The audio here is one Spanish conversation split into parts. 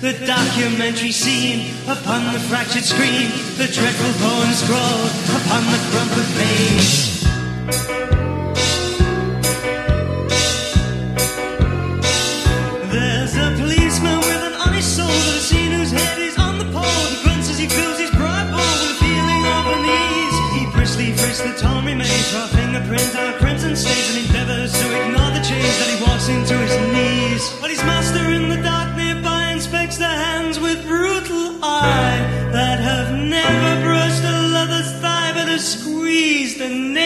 the documentary scene upon the fractured screen, the dreadful poem scrawled upon the crumpled page. There's a policeman with an honest soul that has seen whose head is on the pole. He grunts as he fills his pride bowl with a feeling of unease. He briskly frisks the torn remains for a fingerprint on a crimson stage and endeavors to ignore the change that he walks into his knees. But master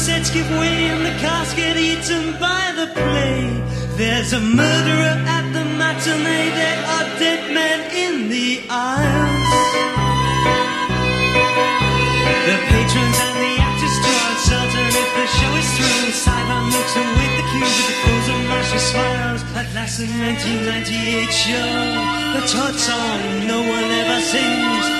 Sets give way and the cast get eaten by the play. There's a murderer at the matinee. There are dead men in the aisles. The patrons and the actors are uncertain if the show is through. Sideline looks and with the cues of the close of Marcia smiles. At last, the 1998 show, the Todd song no one ever sings.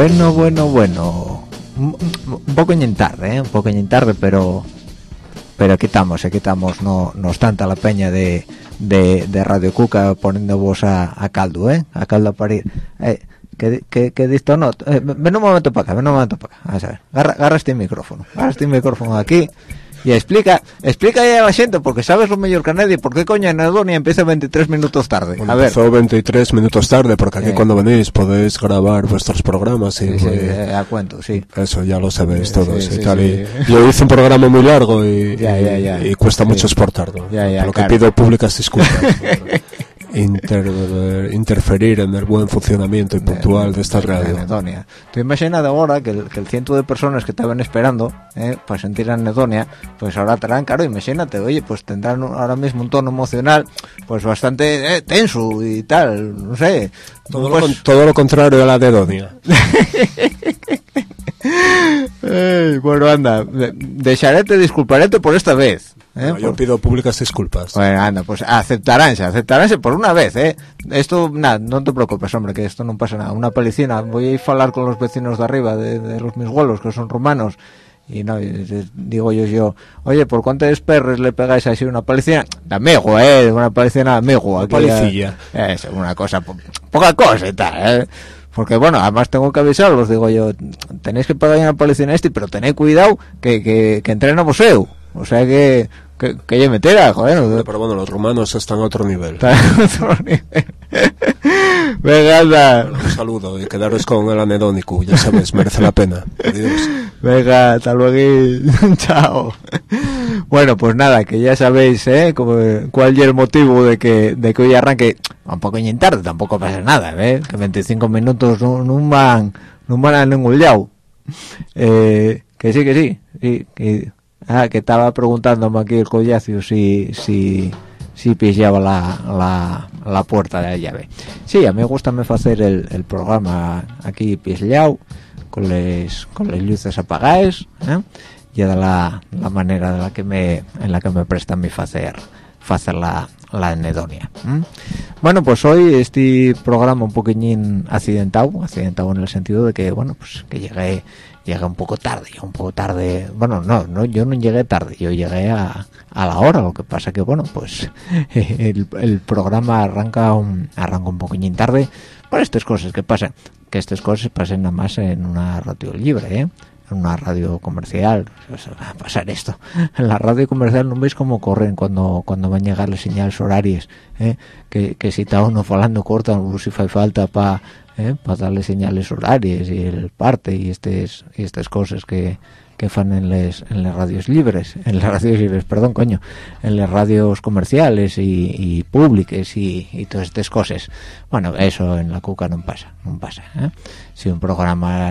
Bueno, bueno, bueno. Un, poco en tarde, ¿eh? Un poco en tarde, pero pero aquí estamos, aquí no, no obstante a la peña de, de, Radio Cuca poniendo vos a, a caldo, ¿eh? A caldo a parir. Eh, que, que, que disto no, eh, ven un momento para acá, ven un momento para acá, a ver, agarra, agarra este micrófono, agarra este micrófono aquí y explica, explica ya a la gente, porque sabes lo mejor que nadie, por qué coño Anedonia empieza 23 minutos tarde, Bueno, a ver. empezó 23 minutos tarde, porque aquí Eh. cuando venís podéis grabar vuestros programas y Sí, pues, eh, a cuento, sí. eso ya lo sabéis todos y tal. Y yo hice un programa muy largo y, Ya, ya, ya. y cuesta mucho exportarlo. Por lo que claro. pido públicas disculpas inter- interferir en el buen funcionamiento y puntual de esta radio. Anedonia. Tú imaginas ahora que el, que el ciento de personas que estaban esperando eh, para sentir anedonia, pues ahora estarán, claro, imagínate, oye, pues tendrán ahora mismo un tono emocional pues bastante eh, tenso y tal, no sé. Todo, Pues- lo, todo lo contrario a la de Bueno, anda, de- dejarete, disculparete por esta vez. ¿eh? No, yo Por- pido públicas disculpas. Bueno, anda, pues aceptaránse, aceptaránse por una vez, ¿eh? Esto, nada, no te preocupes, hombre, que esto no pasa nada. Una palicina, voy a ir a hablar con los vecinos de arriba, de, de los mis vuelos, que son romanos. Y no, digo yo, yo, oye, ¿por cuántos perros le pegáis así una palicina? De amigo, ¿eh? Una palicina de amigo. aquí, palicilla. eh, Es una cosa, po- poca cosa y tal, ¿eh? Porque bueno además tengo que avisarlos digo yo tenéis que pagar una policía en este pero tened cuidado que que, que entrena voseo o sea que que, que yo metera, joder. Pero bueno, los rumanos están a otro nivel. Están a otro nivel. Venga, anda. Bueno, un saludo y quedaros con el anedónico, ya sabes, merece la pena. Adiós. Venga, hasta luego. Chao. Bueno, pues nada, que ya sabéis, ¿eh? Como, cuál es el motivo de que, de que hoy arranque un poco en tarde, tampoco pasa nada, ¿eh? Que 25 minutos no, no van, no van a ningún lado. Eh, que sí, que sí, sí, que Ah, que estaba preguntándome aquí el collacio si si si pillaba la, la, la, puerta de la llave. Sí, a mí me gusta hacer el, el programa aquí pillado con les con las luces apagadas, ¿eh? y de la, la manera de la que me en la que me presta mi hacer hacer la, la anedonia. ¿eh? Bueno, pues hoy este programa un poquillín accidentado, accidentado en el sentido de que bueno, pues que llegué llegué un poco tarde, un poco tarde, bueno, no, no, yo no llegué tarde, yo llegué a, a la hora, lo que pasa que, bueno, pues el, programa arranca un, arranca un poquillín tarde por estas cosas que pasan, que estas cosas pasen nada más en una radio libre, ¿eh? en una radio comercial, va a pasar esto. En la radio comercial no veis cómo corren cuando cuando van a llegar las señales horarias, ¿eh? que, si está uno falando corta, si fa falta para ¿eh? para darle señales horarias y el parte y estas y estas cosas que que fan en las en las radios libres en las radios libres perdón coño en las radios comerciales y, y públicas y, y, todas estas cosas bueno eso en la cuca no pasa no pasa ¿eh? si un programa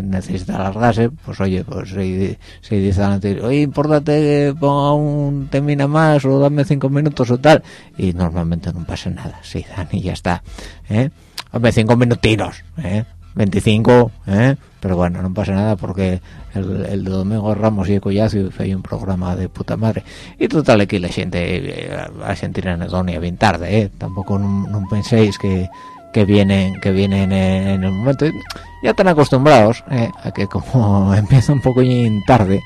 necesita alargarse pues oye pues si, si dice oye importate que ponga un termina más o dame cinco minutos o tal y normalmente no pasa nada sí dan y ya está ¿eh? Hombre, cinco minutinos, ¿eh? 25, ¿eh? pero bueno, no pasa nada porque el, el Domingo Ramos y el Collazo fue un programa de puta madre. Y total, aquí la gente eh, va a sentir anedonia bien tarde, ¿eh? Tampoco no, penséis que, que vienen que vienen en, en el momento. Ya están acostumbrados ¿eh? a que como empieza un poco tarde,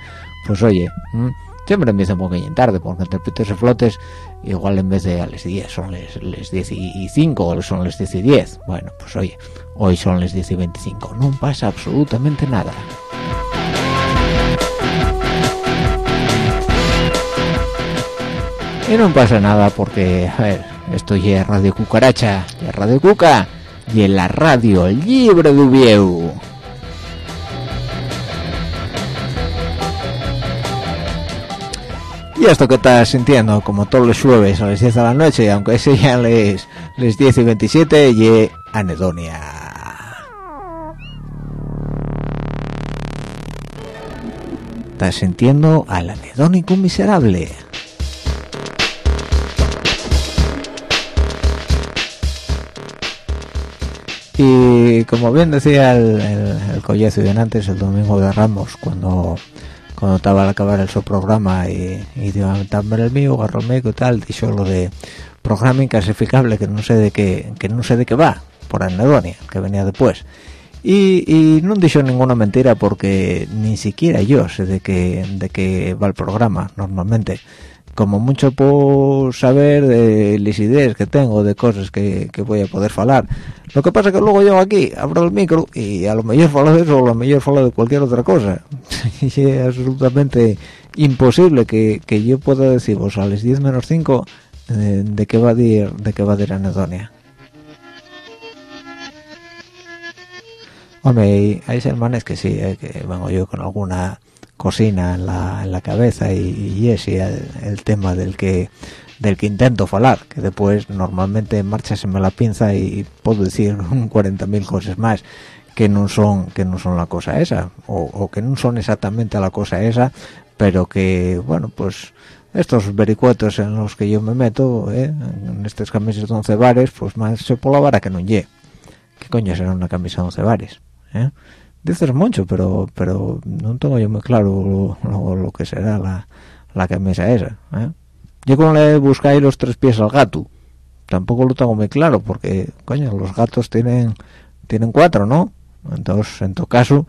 pues oye... ¿m? siempre empieza un poquillo tarde porque entre pitos y flotes igual en vez de a las 10 son las 10 y 5 o son las 10 y 10 bueno pues oye hoy son las 10 y 25 no pasa absolutamente nada. Y no pasa nada porque a ver esto ya es Radio Cucaracha ya es Radio Cuca y en la radio libre de Ubieu Y esto que estás sintiendo, como todos los jueves a las 10 de la noche, aunque sean les, les 10 y 27, y anedonia. Estás sintiendo al anedónico miserable. Y como bien decía el, el, el de antes, el domingo de Ramos, cuando cuando estaba al acabar el su programa y, y dio a el mío, agarró el médico y tal, dijo lo de programa inclasificable que no sé de qué, que no sé de qué va, por anedonia, que venía después. Y, y no dijo ninguna mentira porque ni siquiera yo sé de qué, de qué va el programa normalmente. Como mucho puedo saber de las ideas que tengo, de cosas que, que voy a poder hablar. Lo que pasa es que luego yo aquí abro el micro y a lo mejor falo de eso o a lo mejor falo de cualquier otra cosa. es absolutamente imposible que, que yo pueda deciros a las 10 menos 5 de, de qué va a decir de qué va a decir anedonia. Hombre, hay, hay hermanos que sí, eh, que vengo yo con alguna cocina en la, en la cabeza y, y ese el, el tema del que del que intento falar, que después normalmente en marcha se me la pinza y puedo decir 40.000 cosas más que no son que no son la cosa esa o, que no son exactamente la cosa esa, pero que bueno, pues estos vericuetos en los que yo me meto, ¿eh? en estos camisas de 11 bares, pues más se por la vara que no lle. ¿Qué coño será una camisa de 11 bares? ¿Eh? Dices mucho, pero pero no tengo yo muy claro lo, lo, que será la, la camisa esa. ¿eh? yo como le buscáis los tres pies al gato tampoco lo tengo muy claro porque coño los gatos tienen tienen cuatro no entonces en todo caso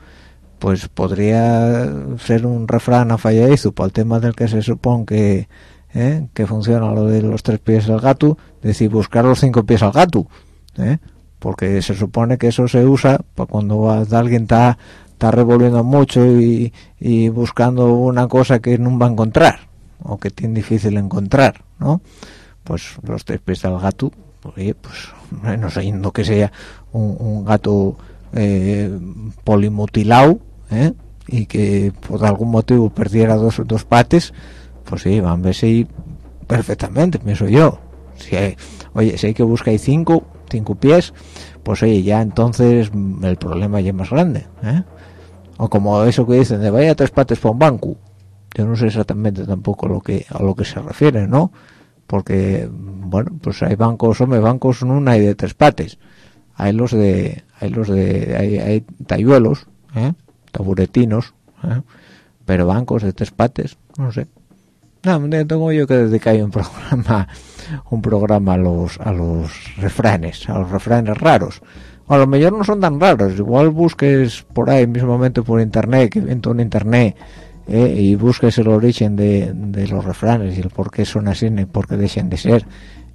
pues podría ser un refrán a fallaizo para el tema del que se supone que ¿eh? que funciona lo de los tres pies al gato decir buscar los cinco pies al gato ¿eh? Porque se supone que eso se usa para cuando alguien está está revolviendo mucho y, y, buscando una cosa que no va a encontrar o que tiene difícil encontrar no pues los tres pies del gato pues, pues no no que sea un, gato eh, polimutilado ¿eh? y que por algún motivo perdiera dos, dos pates pues sí van a verse perfectamente pienso yo si hay, oye si hay que buscar cinco cinco pies pues oye ya entonces el problema ya es más grande ¿eh? o como eso que dicen de vaya tres pates para un banco yo no sé exactamente tampoco lo que a lo que se refiere no porque bueno pues hay bancos hombre bancos no hay de tres pates hay los de hay los de hay, hay tayuelos ¿eh? taburetinos ¿eh? pero bancos de tres pates no sé no, tengo yo que dedicar un programa un programa a los a los refranes a los refranes raros. A lo mejor no son tan raros igual busques por ahí mismamente por internet que en internet eh, y busques el origen de, de, los refranes y el por qué son así y por qué dejan de ser.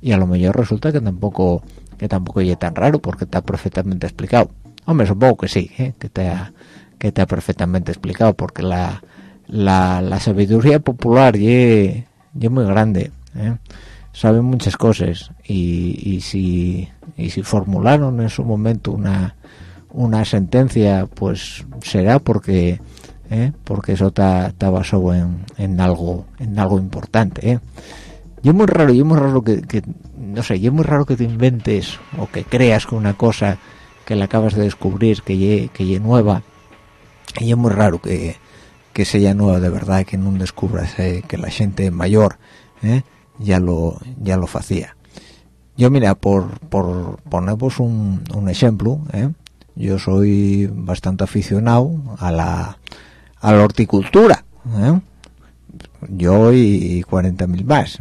Y a lo mejor resulta que tampoco que tampoco es tan raro porque está perfectamente explicado. Hombre supongo que sí eh, que ha, que ha perfectamente explicado porque la la, la sabiduría popular es muy grande eh saben muchas cosas y, si y si formularon en su momento una una sentencia pues será porque ¿eh? porque eso está basado en, en, algo en algo importante ¿eh? y es muy raro y es muy raro que, no sé y es muy raro que te inventes o que creas que una cosa que la acabas de descubrir que ye, que nueva y es muy raro que, que sea nueva de verdad que no descubras que la gente mayor ¿eh? ya lo ya lo hacía yo mira por por poneros un, un ejemplo ¿eh? yo soy bastante aficionado a la a la horticultura ¿eh? yo y 40.000 más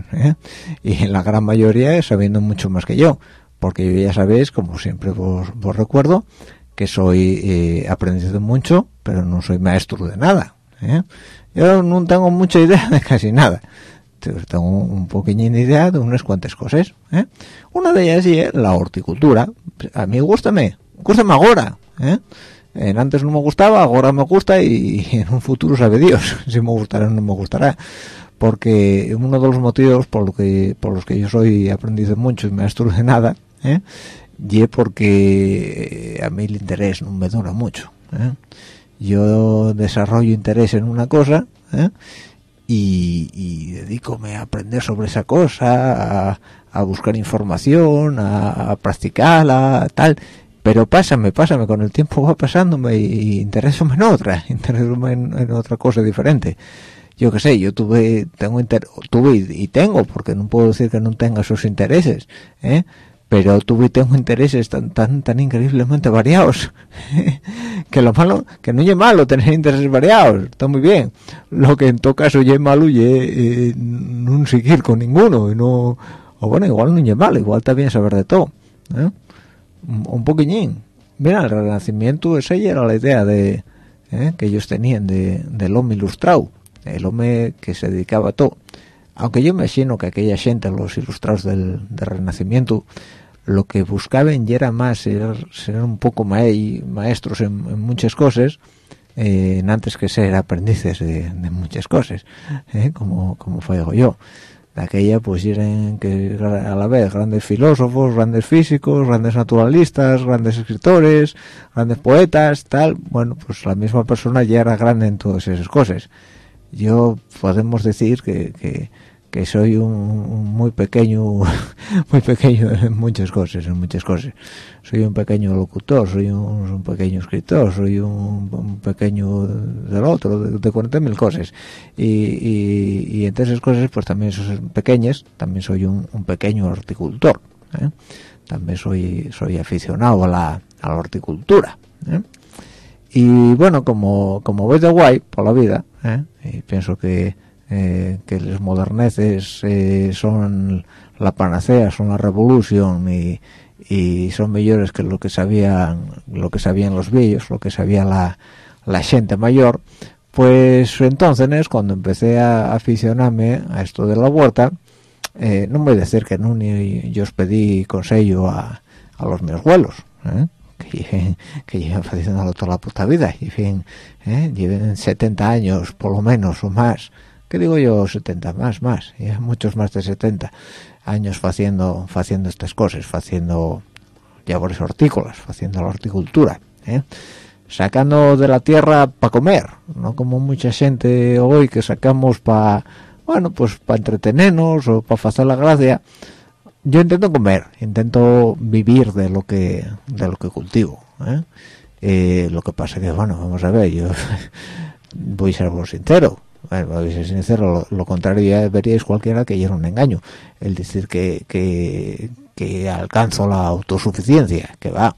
y la gran mayoría sabiendo mucho más que yo porque ya sabéis como siempre vos, vos recuerdo que soy aprendiz mucho pero no soy maestro de nada ¿eh? yo no tengo mucha idea de casi nada tengo un poquín idea de unas cuantas cosas ¿eh? una de ellas es la horticultura a mí gustame gustame ahora ¿eh? En antes no me gustaba ahora me gusta y en un futuro sabe Dios si me gustará o no me gustará porque uno de los motivos por lo que por los que yo soy aprendiz de mucho y maestro de nada ¿eh? y porque a mí el interés no me dura mucho ¿eh? Yo desarrollo interés en una cosa ¿eh? y, y dedícome a aprender sobre esa cosa, a, buscar información, a, practicarla, tal. Pero pásame, pásame, con el tiempo va pasándome y, interésame en otra, interésame en, otra cosa diferente. Yo qué sé, yo tuve, tengo tuve y tengo, porque no puedo decir que no tenga esos intereses, ¿eh? Pero tuve tengo intereses tan tan tan increíblemente variados. Que lo malo que no es malo tener intereses variados. Está muy bien. Lo que en todo caso es malo y eh, no seguir con ninguno. Y no o bueno igual no es malo igual está bien saber de todo ¿eh? un, poquillín. Mira el renacimiento esa era la idea de ¿eh? que ellos tenían de del hombre ilustrado. El hombre que se dedicaba a todo aunque yo me imagino que aquella gente, los ilustrados del, Renacimiento, lo que buscaban ya era más ser, un poco maestros en, muchas cosas, eh, antes que ser aprendices de, muchas cosas, eh, como, fue yo. De aquella pues eran a la vez grandes filósofos, grandes físicos, grandes naturalistas, grandes escritores, grandes poetas, tal. Bueno, pues la misma persona ya era grande en todas esas cosas. Yo podemos decir que soy un, muy pequeño muy pequeño en muchas cosas en muchas cosas soy un pequeño locutor soy un, pequeño escritor soy un, pequeño del otro de, de 40.000 cosas y, y, y, entre esas cosas pues también son pequeñas también soy un, pequeño horticultor ¿eh? también soy soy aficionado a la, a la horticultura ¿eh? y bueno como como veis de guay por la vida ¿eh? y pienso que eh, que los moderneces eh, son la panacea, son la revolución y, son mejores que lo que sabían lo que sabían los viejos, lo que sabía la, gente mayor, pues entonces cuando empecé a aficionarme a esto de la huerta, eh, no voy a decir que no ni yo os pedí consejo a, los mis abuelos, ¿eh? que lleven, que lleven toda la puta vida, lleven, lleven 70 años por lo menos o más, ¿qué digo yo 70? Más, más, ya muchos más de 70 años haciendo, haciendo estas cosas, haciendo labores hortícolas, haciendo la horticultura, ¿eh? sacando de la tierra para comer, no como mucha gente hoy que sacamos para, bueno, pues para entretenernos o para hacer la gracia. Yo intento comer, intento vivir de lo que de lo que cultivo. ¿eh? Eh, lo que pasa que, bueno, vamos a ver, yo voy a ser sincero, ser sincero, lo, contrario ya veríais cualquiera que era un engaño, el decir que, que, que alcanzo la autosuficiencia, que va,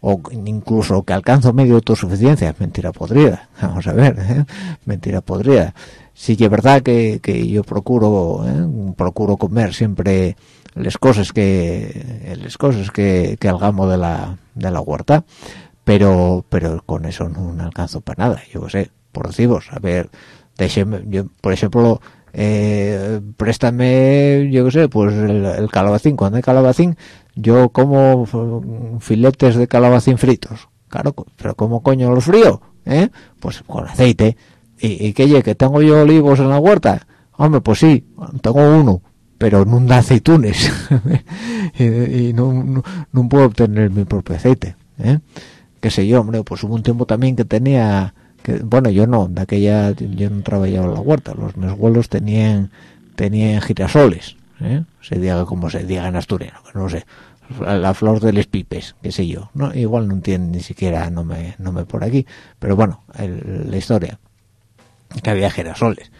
o incluso que alcanzo medio autosuficiencia, mentira podrida, vamos a ver, ¿eh? mentira podrida. Sí que es verdad que, que yo procuro, ¿eh? procuro comer siempre las cosas que las cosas que, que hagamos de la, de la huerta, pero pero con eso no alcanzo para nada, yo qué sé, por decimos, a ver, por ejemplo, eh, préstame, yo qué sé, pues el, calabacín, cuando hay calabacín, yo como filetes de calabacín fritos, claro, pero ¿cómo coño los frío? ¿Eh? Pues con aceite. ¿Y, y qué, que tengo yo olivos en la huerta? Hombre, pues sí, tengo uno, pero no da aceitunes y, no, no, puedo obtener mi propio aceite. ¿eh? Qué sé yo, hombre, pues hubo un tiempo también que tenía bueno yo no de aquella yo no trabajaba en la huerta los mis abuelos tenían tenían girasoles ¿eh? se diga como se diga en asturiano no sé la flor de los pipes qué sé yo no igual no entiende ni siquiera no me no me por aquí pero bueno la historia que había girasoles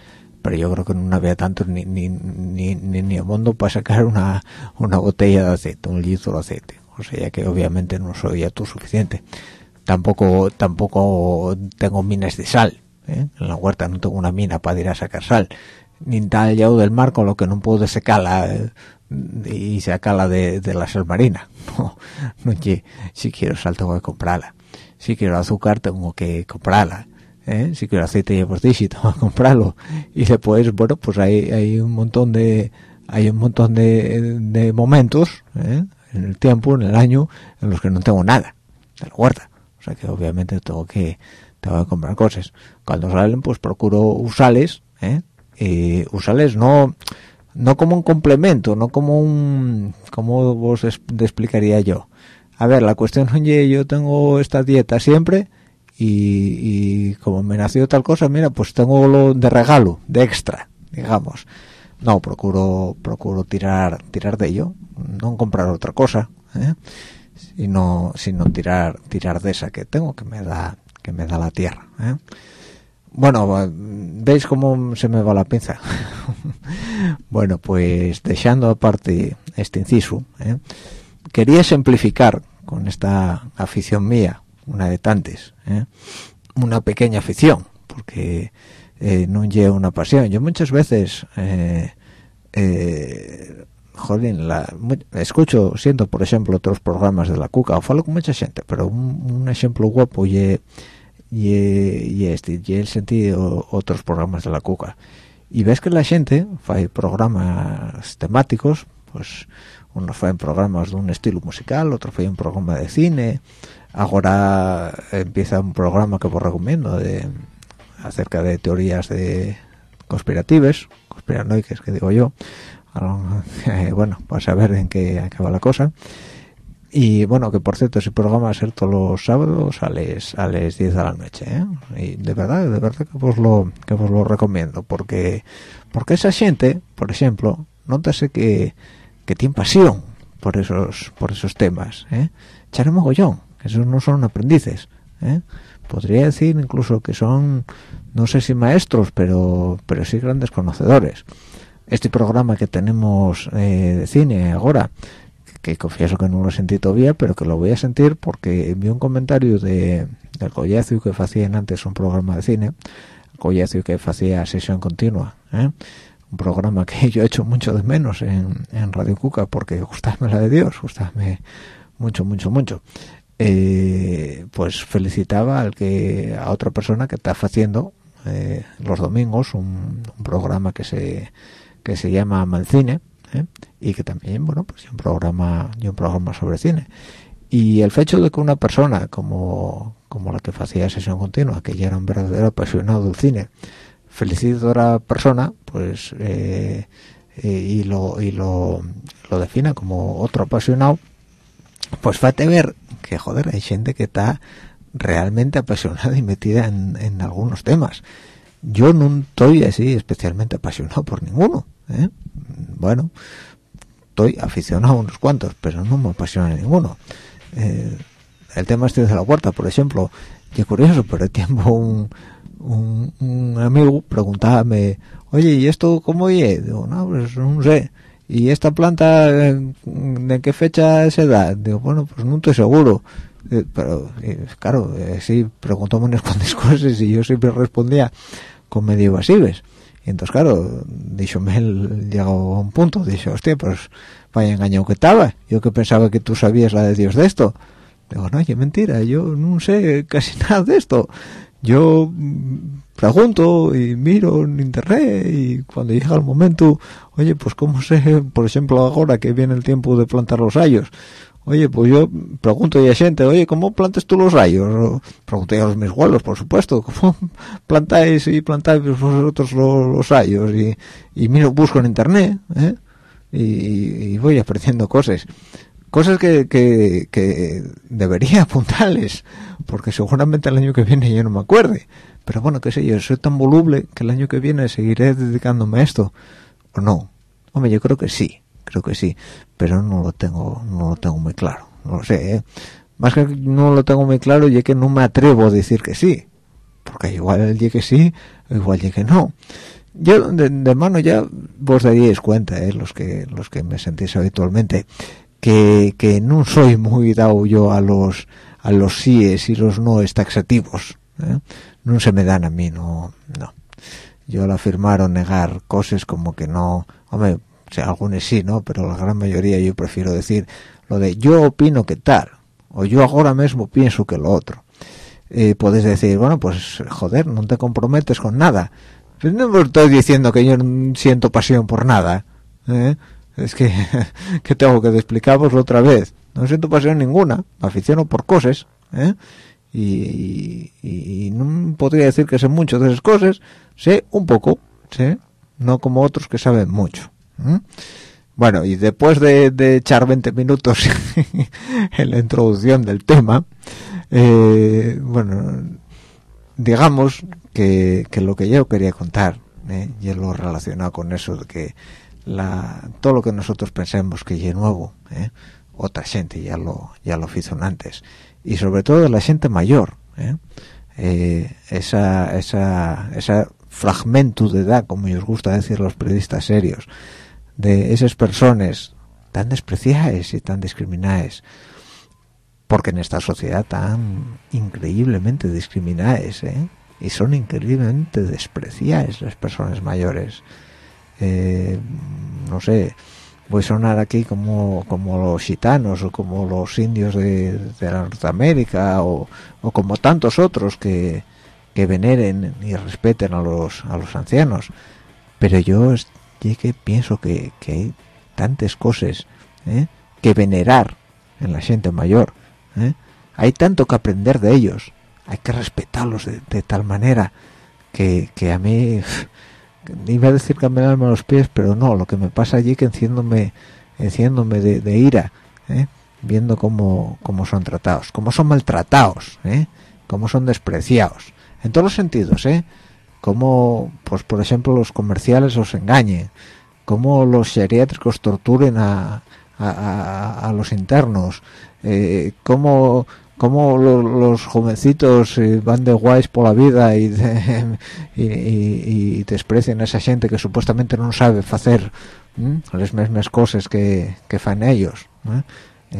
pero yo creo que no había tantos ni ni ni ni, ni mundo para sacar una una botella de aceite un litro de aceite o sea que obviamente no soy ya tú suficiente tampoco tampoco tengo minas de sal ¿eh? en la huerta no tengo una mina para ir a sacar sal ni tal yo del mar con lo que no puedo secarla eh, y sacarla de, de la sal marina no, no si quiero sal tengo que comprarla si quiero azúcar tengo que comprarla ¿eh? si quiero aceite y pues tengo que comprarlo y después bueno pues hay, hay un montón de hay un montón de, de momentos ¿eh? en el tiempo en el año en los que no tengo nada de la huerta que obviamente tengo que tengo que comprar cosas cuando salen pues procuro usarles ¿eh? y usarles no no como un complemento no como un como vos explicaría yo a ver la cuestión oye yo tengo esta dieta siempre y, y, como me nació tal cosa mira pues tengo lo de regalo de extra digamos no procuro procuro tirar tirar de ello no comprar otra cosa ¿eh? Y no sino tirar tirar de esa que tengo que me da que me da la tierra ¿eh? bueno veis cómo se me va la pinza bueno pues dejando aparte este inciso ¿eh? quería simplificar con esta afición mía una de tantas ¿eh? una pequeña afición porque no lleva una pasión yo muchas veces eh, joder, la, escucho, siento por ejemplo otros programas de la Cuca, o falo con mucha gente, pero un, ejemplo guapo y, y, este, y el sentido otros programas de la Cuca. Y ves que la gente hay programas temáticos, pues uno fue en programas de un estilo musical, otro fue en programa de cine, ahora empieza un programa que os recomiendo de acerca de teorías de conspirativas, conspiranoicas que digo yo, bueno, pues a ver en qué acaba la cosa. Y bueno, que por cierto, ese programa va a ser todos los sábados a las a 10 de la noche, ¿eh? Y de verdad, de verdad que os lo que os lo recomiendo, porque porque esa gente, por ejemplo, nótase que que tiene pasión por esos por esos temas, ¿eh? Echar mogollón, esos no son aprendices, ¿eh? Podría decir incluso que son no sé si maestros, pero pero sí grandes conocedores este programa que tenemos eh, de cine ahora que confieso que no lo sentí todavía pero que lo voy a sentir porque vi un comentario de del Collacio que hacían antes un programa de cine Collacio que hacía sesión continua ¿eh? un programa que yo he hecho mucho de menos en, en Radio Cuca porque gustame la de Dios gustame mucho mucho mucho eh, pues felicitaba al que a otra persona que está haciendo los domingos un programa que se que se llama Malcine ¿eh? y que también bueno pues un programa y un programa sobre cine y el hecho de que una persona como como la que hacía sesión continua que ya era un verdadero apasionado del cine felicitadora persona pues eh, eh, y lo y lo, lo defina como otro apasionado pues fate ver que joder hay gente que está realmente apasionada y metida en, en algunos temas yo no estoy así especialmente apasionado por ninguno ¿eh? bueno estoy aficionado a unos cuantos pero no me apasiona ninguno. Eh, el tema este de la huerta por ejemplo que curioso pero el tiempo un, un, un amigo preguntábame oye y esto cómo es digo no pues no sé. Y esta planta de qué fecha se da digo bueno pues no estoy seguro eh, pero eh, claro eh, sí preguntó unas cosas y yo siempre respondía con medio evasives y entonces claro díjome él llegó a un punto dice hostia pues vaya engañado que estaba. Yo que pensaba que tú sabías la de Dios de esto digo no oye mentira yo no sé casi nada de esto. Yo mm, pregunto y miro en internet y cuando llega el momento oye pues cómo sé por ejemplo ahora que viene el tiempo de plantar los rayos oye pues yo pregunto a gente oye cómo plantas tú los rayos pregunté a los mis abuelos por supuesto cómo plantáis y plantáis vosotros los, los rayos y, y miro busco en internet ¿eh? y, y voy aprendiendo cosas. Cosas que, que, que, debería apuntarles porque seguramente el año que viene yo no me acuerde. Pero bueno qué sé yo soy tan voluble que el año que viene seguiré dedicándome a esto o no hombre yo creo que sí creo que sí pero no lo tengo no lo tengo muy claro no lo sé ¿eh? más que no lo tengo muy claro ya que no me atrevo a decir que sí porque igual el día que sí igual ya que no yo de, de, mano ya vos daríais cuenta ¿eh? los que los que me sentís habitualmente que, que no soy muy dado yo a los a los síes y los no taxativos ¿eh? no se me dan a mí no no yo al afirmar o negar cosas como que no hombre o sea, algunos sí no pero la gran mayoría yo prefiero decir lo de yo opino que tal o yo ahora mismo pienso que lo otro. Eh, puedes decir bueno pues joder no te comprometes con nada. Pues no estoy diciendo que yo no siento pasión por nada ¿eh? es que, que tengo que explicaroslo otra vez. No siento pasión ninguna me aficiono por cosas ¿eh? y, no podría decir que sé mucho de esas cosas sé un poco sé no como otros que saben mucho ¿eh? bueno y después de, echar 20 minutos en la introducción del tema eh, bueno digamos que, lo que yo quería contar ¿eh? y es lo relacionado con eso de que la, todo lo que nosotros pensemos que es nuevo ¿eh? otra gente ya lo ya lo hizo antes y sobre todo la gente mayor. Eh, esa esa esa fragmento de edad como os gusta decir los periodistas serios de esas personas tan despreciadas y tan discriminadas porque en esta sociedad tan increíblemente discriminadas ¿eh? y son increíblemente despreciadas las personas mayores eh, no sé voy a sonar aquí como, como los gitanos o como los indios de, de Norteamérica o, o, como tantos otros que, que veneren y respeten a los, a los ancianos. Pero yo que pienso que, que, hay tantas cosas ¿eh? que venerar en la gente mayor. ¿eh? Hay tanto que aprender de ellos. Hay que respetarlos de, de tal manera que, que a mí iba a decir cambiarme los pies pero no lo que me pasa allí que enciéndome enciéndome de, ira ¿eh? viendo cómo, cómo son tratados cómo son maltratados cómo son despreciados en todos los sentidos ¿eh? Cómo pues por ejemplo los comerciales os engañen cómo los geriátricos torturen a, a, los internos eh, cómo cómo los, jovencitos eh, van de guays por la vida y, de, y, desprecian a esa gente que supuestamente no sabe hacer las mismas cosas que, que fan ellos.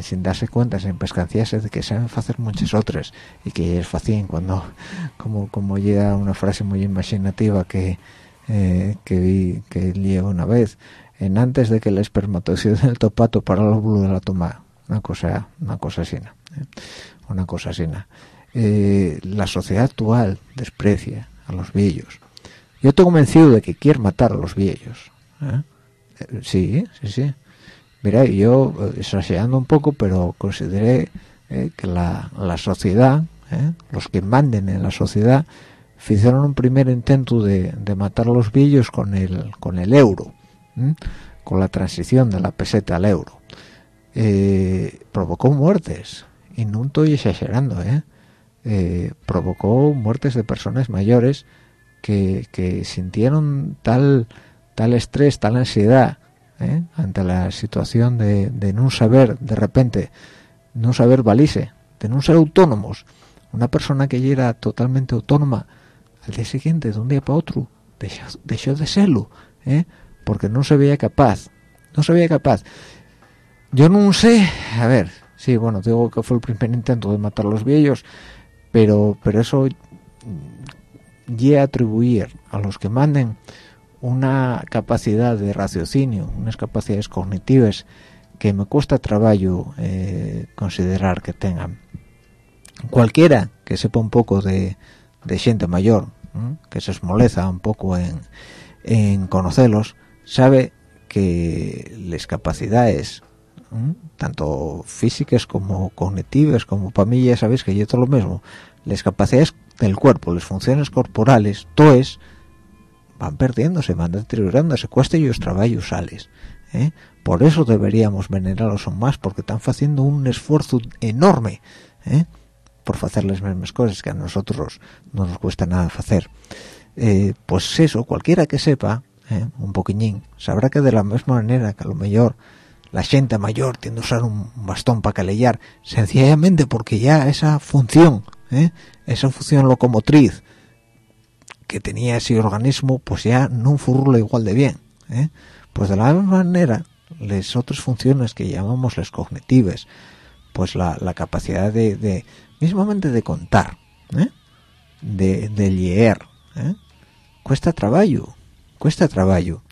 Sin darse cuenta, sin pescanciarse de que saben hacer muchas otras y que es fácil cuando como como llega una frase muy imaginativa que eh, que vi que lleva una vez en antes de que el espermatozoide del topato para el óvulo de la toma una cosa una cosa así ¿no? una cosa así. Eh, la sociedad actual desprecia a los viejos. Yo estoy convencido de que quiere matar a los viejos. ¿eh? Sí, sí, sí. Mira, yo eh, exagerando un poco, pero consideré eh, que la, sociedad, eh, los que manden en la sociedad, hicieron un primer intento de, matar a los villos con el, con el euro, con la transición de la peseta al euro. provocó muertes, y no estoy exagerando, provocó muertes de personas mayores que, que sintieron tal, tal estrés, tal ansiedad, ¿eh? ante la situación de, no saber de repente no saber valise de no ser autónomos una persona que ya era totalmente autónoma al día siguiente de un día para otro dejó, de serlo ¿eh? porque no se veía capaz no se veía capaz yo no sé a ver sí bueno digo que fue el primer intento de matar a los viejos pero pero eso y atribuir a los que manden una capacidad de raciocinio, unas capacidades cognitivas que me cuesta trabajo eh, considerar que tengan. Cualquiera que sepa un poco de, de gente mayor, que se esmoleza un poco en, conocerlos, sabe que las capacidades, tanto físicas como cognitivas, como para mí ya sabéis que yo todo lo mismo, las capacidades del cuerpo, las funciones corporales, todo es van perdiéndose, van deteriorándose, cuesta ellos trabajos sales. ¿eh? Por eso deberíamos venerarlos aún más, porque están haciendo un esfuerzo enorme ¿eh? por hacer las mismas cosas que a nosotros no nos cuesta nada hacer. Eh, pues eso, cualquiera que sepa, un poquillín, sabrá que de la misma manera que a lo mejor la gente mayor tiende a usar un bastón para calellar, sencillamente porque ya esa función, esa función locomotriz, que tenía ese organismo pues ya no furula igual de bien ¿eh? pues de la misma manera las otras funciones que llamamos las cognitivas pues la, capacidad de, mismamente de contar ¿eh? de, leer ¿eh? cuesta trabajo cuesta trabajo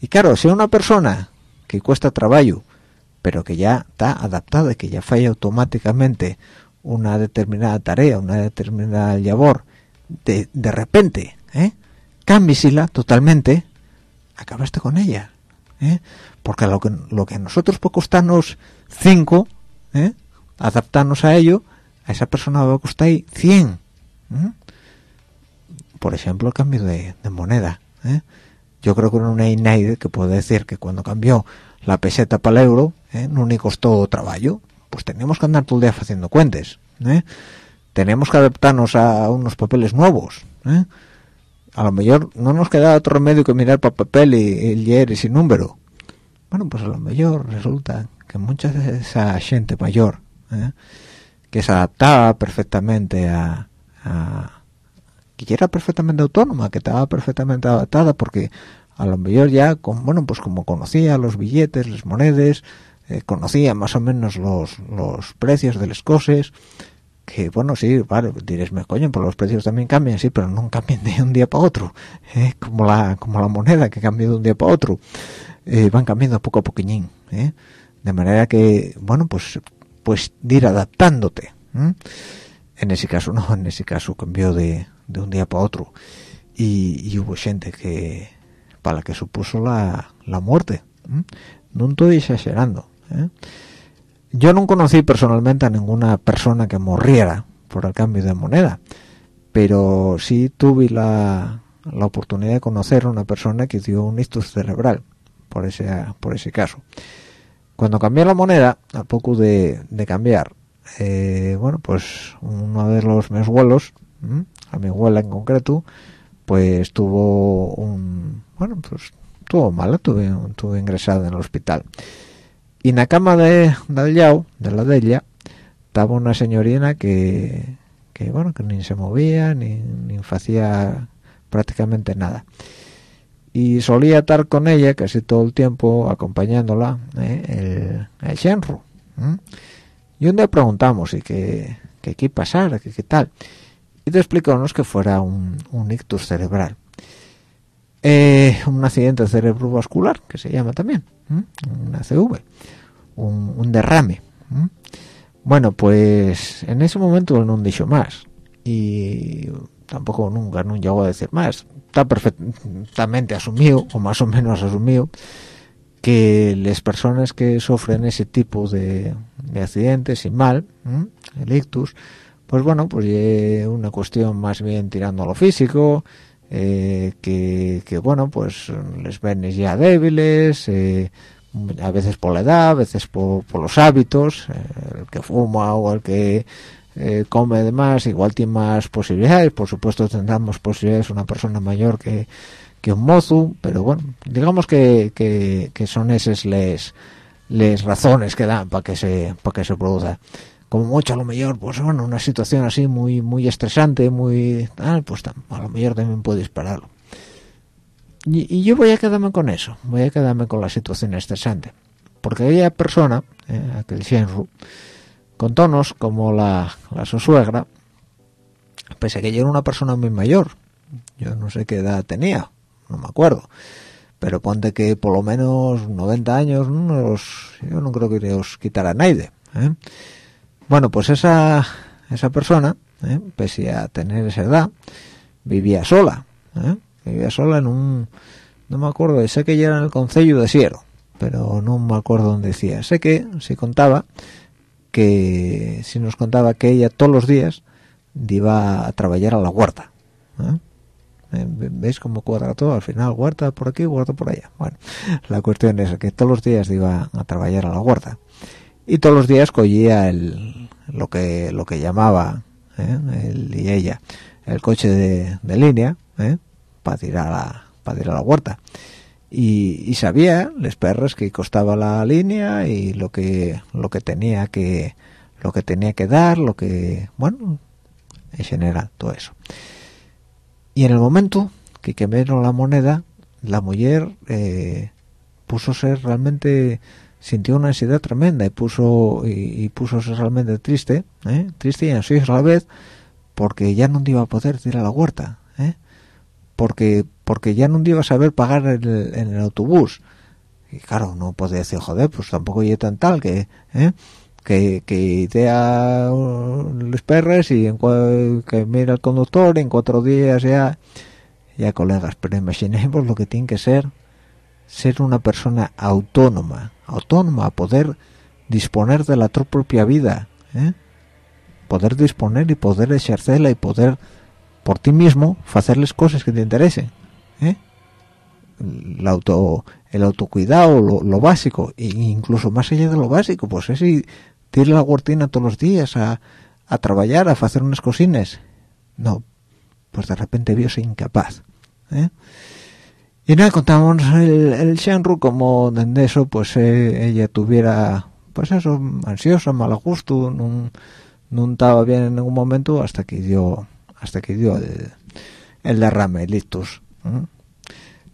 y claro si una persona que cuesta trabajo pero que ya está adaptada que ya falla automáticamente una determinada tarea una determinada labor de, de repente, ¿eh? totalmente, acabaste con ella. ¿eh? Porque lo que, lo que a nosotros puede costarnos cinco, ¿eh? adaptarnos a ello, a esa persona va a costar 100. ¿eh? Por ejemplo, el cambio de, moneda. ¿eh? Yo creo que no hay nadie que pueda decir que cuando cambió la peseta para el euro, ¿eh? no ni costó trabajo. Pues teníamos que andar todo el día haciendo cuentas. Tenemos que adaptarnos a unos papeles nuevos ¿eh? a lo mejor no nos queda otro remedio que mirar para papel y, leer ese número bueno pues a lo mejor resulta que mucha de esa gente mayor ¿eh? que se adaptaba perfectamente a, que era perfectamente autónoma que estaba perfectamente adaptada porque a lo mejor ya con, bueno pues como conocía los billetes las monedas eh, conocía más o menos los, los precios de las cosas que bueno sí vale me coño pues los precios también cambian sí pero no cambian de un día para otro ¿eh? como la como la moneda que cambia de un día para otro eh, van cambiando poco a poquillín ¿eh? de manera que bueno pues pues ir adaptándote en ese caso no en ese caso cambió de, de un día para otro y, hubo gente que para la que supuso la, la muerte no estoy exagerando ¿eh? Yo no conocí personalmente a ninguna persona que muriera por el cambio de moneda, pero sí tuve la, la oportunidad de conocer a una persona que dio un ictus cerebral por ese, por ese caso. Cuando cambié la moneda, a poco de, cambiar, eh, bueno, pues uno de los mis vuelos, a mi abuela en concreto, pues tuvo un, bueno, pues tuvo mal, tuve, tuve ingresada en el hospital y en la cama de, del yao, de la de ella, estaba una señorina que, que bueno, que ni se movía, ni, ni hacía prácticamente nada. Y solía estar con ella casi todo el tiempo acompañándola, ¿eh? el, el Shenru. Y un día preguntamos y que, que qué pasara, que qué tal. Y te explicamos que fuera un, un ictus cerebral. Eh, un accidente cerebrovascular, que se llama también, un ACV, un, derrame. Bueno, pues en ese momento no dicho más y tampoco nunca no llegó a decir más. Está perfectamente asumido, o más o menos asumido, que las personas que sufren ese tipo de, accidentes y mal, el ictus, pues bueno, pues es una cuestión más bien tirando a lo físico, eh, que, bueno, pues les ven ya débiles, eh, a veces por la edad, a veces por, los hábitos, eh, el que fuma o el que come de más, igual tiene más posibilidades, por supuesto tendrán posibilidades una persona mayor que, que un mozo, pero bueno, digamos que, que, son esas les, les razones que dan para que se para que se produzca como mucho a lo mejor pues bueno una situación así muy muy estresante muy tal pues a lo mejor también puede dispararlo y, yo voy a quedarme con eso voy a quedarme con la situación estresante porque aquella persona eh, aquel Shenru con tonos como la, la su suegra pese a que yo era una persona muy mayor yo no sé qué edad tenía no me acuerdo pero ponte que por lo menos 90 años no yo no creo que os quitara nadie ¿eh? Bueno pues esa esa persona ¿eh? pese a tener esa edad vivía sola ¿eh? vivía sola en un no me acuerdo sé que ya era en el concello de Siero pero no me acuerdo dónde decía sé que si contaba que si nos contaba que ella todos los días iba a trabajar a la huerta ¿eh? Eh, ¿Veis cómo cuadra todo? Al final, huerta por aquí, huerta por allá. Bueno, la cuestión es que todos los días iba a trabajar a la huerta. Y todos los días cogía el, lo que lo que llamaba ¿eh? él y ella el coche de, línea ¿eh? para tirar a la, para la huerta. Y, sabía, les perros, que costaba la línea y lo que lo que tenía que lo que tenía que dar, lo que, bueno, en general, todo eso y en el momento que quemaron la moneda la mujer eh, puso ser realmente sintió una ansiedad tremenda y puso y, puso ser realmente triste ¿eh? triste y ansiosa a la vez porque ya no iba a poder ir a la huerta ¿eh? porque porque ya no iba a saber pagar en el autobús y claro no podía decir joder pues tampoco ya tan tal que ¿eh? que, que idea los perros y en que mira el conductor en cuatro días ya ya colegas pero imaginemos lo que tiene que ser ser una persona autónoma autónoma poder disponer de la propia vida ¿eh? poder disponer y poder ejercerla y poder por ti mismo hacerles cosas que te interesen ¿eh? el auto el autocuidado lo, básico e incluso más allá de lo básico pues es tire la huertina todos los días a, a trabajar, a hacer unas cocines. No, pues de repente viose incapaz. ¿eh? Y nada, contábamos el, el Shenru como de eso, pues eh, ella tuviera, pues eso, ansiosa, mal gusto, no, estaba bien en ningún momento hasta que dio, hasta que dio el, el derrame, el.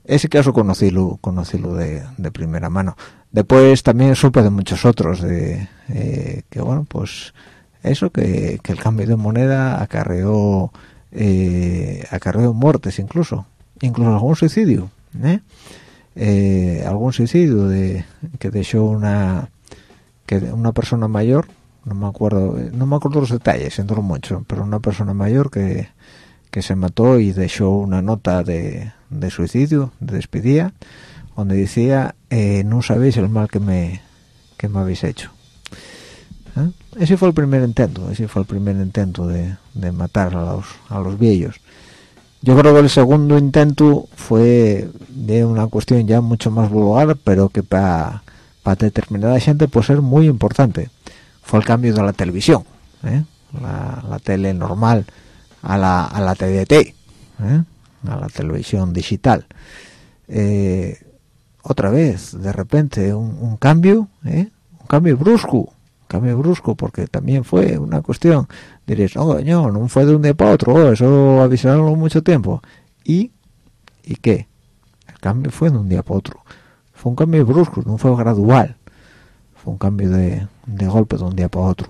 Ese caso conocílo, conocílo de, de primera mano después también supe de muchos otros de eh, que bueno pues eso que, el cambio de moneda acarreó eh, acarreó muertes incluso incluso algún suicidio ¿eh? algún suicidio de que dejó una que una persona mayor no me acuerdo no me acuerdo los detalles entro mucho pero una persona mayor que, que se mató y dejó una nota de, de suicidio de despedida donde decía eh, no sabéis el mal que me que me habéis hecho ¿Eh? ese fue el primer intento ese fue el primer intento de, de matar a los a los viejos yo creo que el segundo intento fue de una cuestión ya mucho más vulgar pero que para para determinada gente puede ser muy importante fue el cambio de la televisión ¿eh? la, tele normal a la, a la TDT ¿eh? a la televisión digital eh, otra vez, de repente, un, cambio, ¿eh? un cambio brusco, un cambio brusco, porque también fue una cuestión, diréis, no, no, no fue de un día para otro, oh, eso avisaron mucho tiempo. ¿Y? ¿Y qué? El cambio fue de un día para otro. Fue un cambio brusco, no fue gradual. Fue un cambio de, de golpe de un día para otro.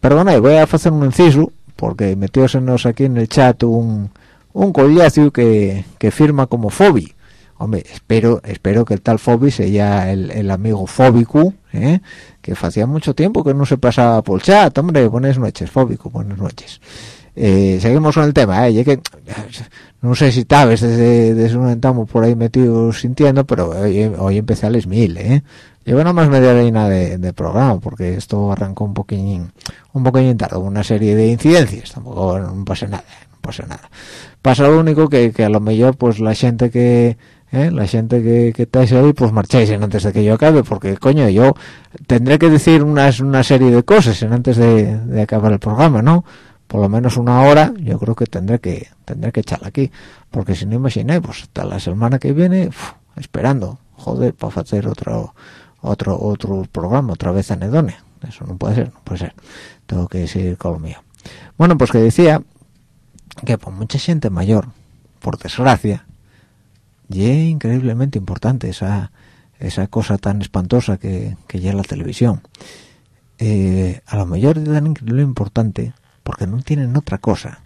Perdona, voy a hacer un inciso, porque metiósenos aquí en el chat un, un collacio que, que firma como Fobi hombre espero espero que el tal Fobi sea el, el amigo Fóbico ¿eh? que hacía mucho tiempo que no se pasaba por el chat hombre buenas noches Fóbico buenas noches Eh, seguimos con el tema, ¿eh? que, no sé si estabas desde, desde un entamo por ahí metido sintiendo, pero hoy, hoy empecé a las mil, ¿eh? Llevo nada más media de, de programa, porque esto arrancó un poquillín, un poquillín tarde, una serie de incidencias, tampoco no pasa nada, no pasa nada. Pasa lo único que, que a lo mejor, pues la gente que, ¿eh? la gente que, que estáis ahí, pues marcháis antes de que yo acabe, porque coño, yo tendré que decir unas, una serie de cosas antes de, de acabar el programa, ¿no? por lo menos una hora yo creo que tendré que tendré que echarla aquí porque si no imaginé pues hasta la semana que viene esperando joder para hacer otro otro otro programa otra vez anedonia eso no puede ser no puede ser tengo que seguir con lo mío bueno pues que decía que por mucha gente mayor por desgracia y es increíblemente importante esa esa cosa tan espantosa que, que ya la televisión eh, a lo mejor es tan increíble importante porque no tienen otra cosa.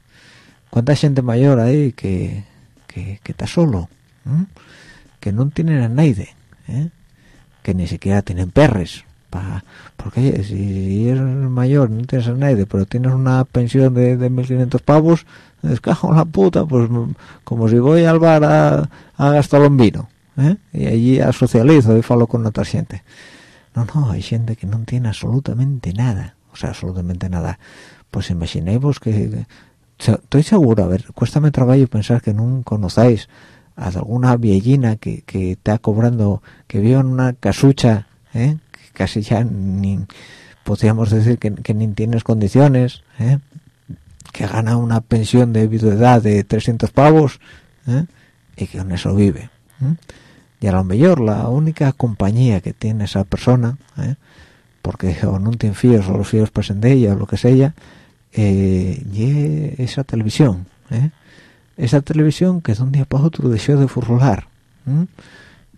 ¿Cuánta gente mayor hay que, que, está solo? Que no tienen a nadie, ¿eh? que ni siquiera tienen perres. Pa, porque si eres mayor no tienes a nadie, pero tienes una pensión de, de 1.500 pavos, descajo la puta, pues como si voy al bar a, a gastar un vino. ¿eh? Y allí a socializo y falo con otra gente. No, no, hay gente que no tiene absolutamente nada. O sea, absolutamente nada pues imaginéis que, estoy seguro, a ver, cuéstame trabajo pensar que no conocéis a alguna viejina que, que está cobrando, que vive en una casucha, ¿eh? Casi ya ni podríamos decir que, que ni tienes condiciones, ¿eh? que gana una pensión de edad de 300 pavos ¿eh? y que con eso vive. Y a lo mejor la única compañía que tiene esa persona, porque o no tiene fíos o los fíos pasan de ella o lo que sea, eh, y esa televisión ¿eh? esa televisión que de un día para otro dejó de furrolar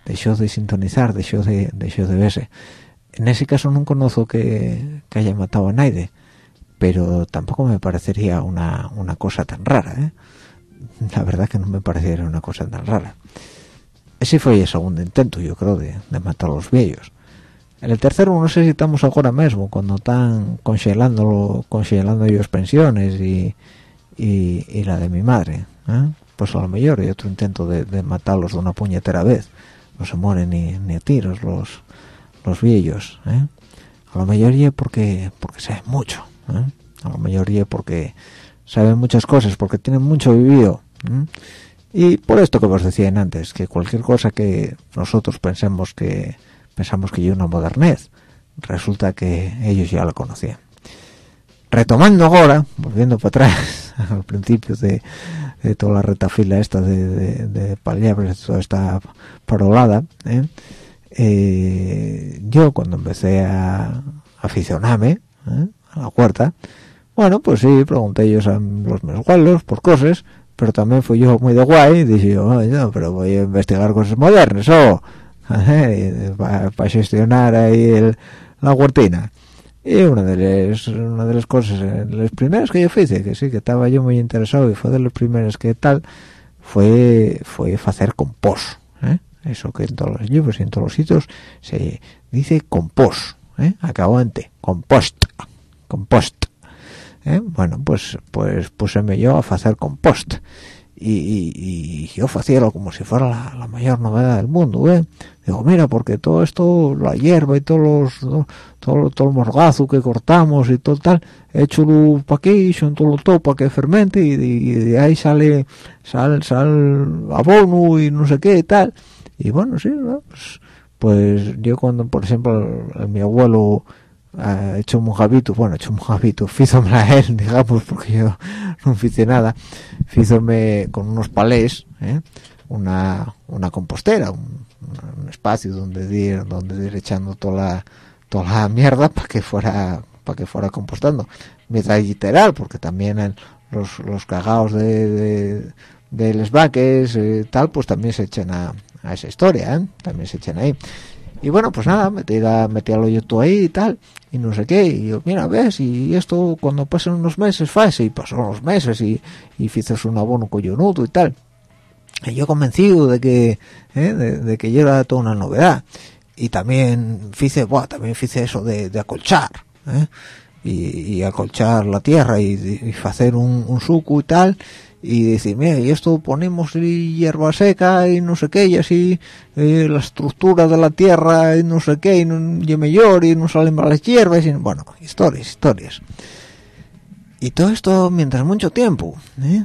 dejó de sintonizar dejó de, dejó de verse en ese caso no conozco que, haya matado a nadie pero tampoco me parecería una, cosa tan rara ¿eh? la verdad que no me parecería una cosa tan rara ese fue el segundo intento yo creo de, de matar a los viejos en el tercero no sé si estamos ahora mismo cuando están congelando congelando ellos pensiones y, la de mi madre ¿eh? pues a lo mejor hay otro intento de, matarlos de una puñetera vez no se mueren ni, ni a tiros los los viejos ¿eh? a mejor y porque porque saben mucho ¿eh? a mejor y porque saben muchas cosas porque tienen mucho vivido y por esto que os decían antes que cualquier cosa que nosotros pensemos que pensamos que yo una modernez resulta que ellos ya lo conocían retomando ahora volviendo para atrás al principio de, toda la retafila esta de, de, palabras toda esta parolada ¿eh? Eh, yo cuando empecé a aficionarme ¿eh? a la cuarta bueno pues sí pregunté ellos a los mesuelos por cosas pero también fui yo muy de guay y dije yo no, pero voy a investigar cosas modernas o para gestionar ahí la huertina y una de las una de las cosas eh, las primeras que yo hice que sí que estaba yo muy interesado y fue de las primeras que tal fue fue hacer compost ¿eh? Eso que en todos los libros y en todos los sitios se dice compost ¿eh? acabante compost compost ¿eh? bueno pues pues puseme yo a hacer compost y, y, yo hacía como si fuera la, mayor novedad del mundo ¿eh? digo mira porque todo esto la hierba y todos los todo, todo el morgazo que cortamos y todo tal hecho para aquí todo todo para que fermente y, de ahí sale sal sal abono y no sé qué y tal y bueno sí pues, pues, yo cuando por ejemplo mi abuelo ha hecho un mojavito, bueno, hecho un mojavito, fízome a él, digamos, porque yo no hice nada, fízome con unos palés, ¿eh? una, una compostera, un, espacio donde ir, donde ir echando toda la, toda la mierda para que fuera para que fuera compostando. Mientras literal, porque también los, los cagados de, de, los vaques eh, tal, pues también se echan a, a esa historia, ¿eh? también se echan ahí y bueno pues nada metí a metí al hoyo todo ahí y tal y no sé qué y yo mira ves y esto cuando pasen unos meses fase y pasó unos meses y y un abono coyonudo y tal y yo convencido de que ¿eh? de, que yo era toda una novedad y también hice también hice eso de, de acolchar ¿eh? y, acolchar la tierra y, hacer un, un, suco y tal y decir mira y esto ponemos hierba seca y no sé qué y así eh, la estructura de la tierra y no sé qué y, no, y mejor y no salen malas hierbas y bueno historias historias y todo esto mientras mucho tiempo ¿eh?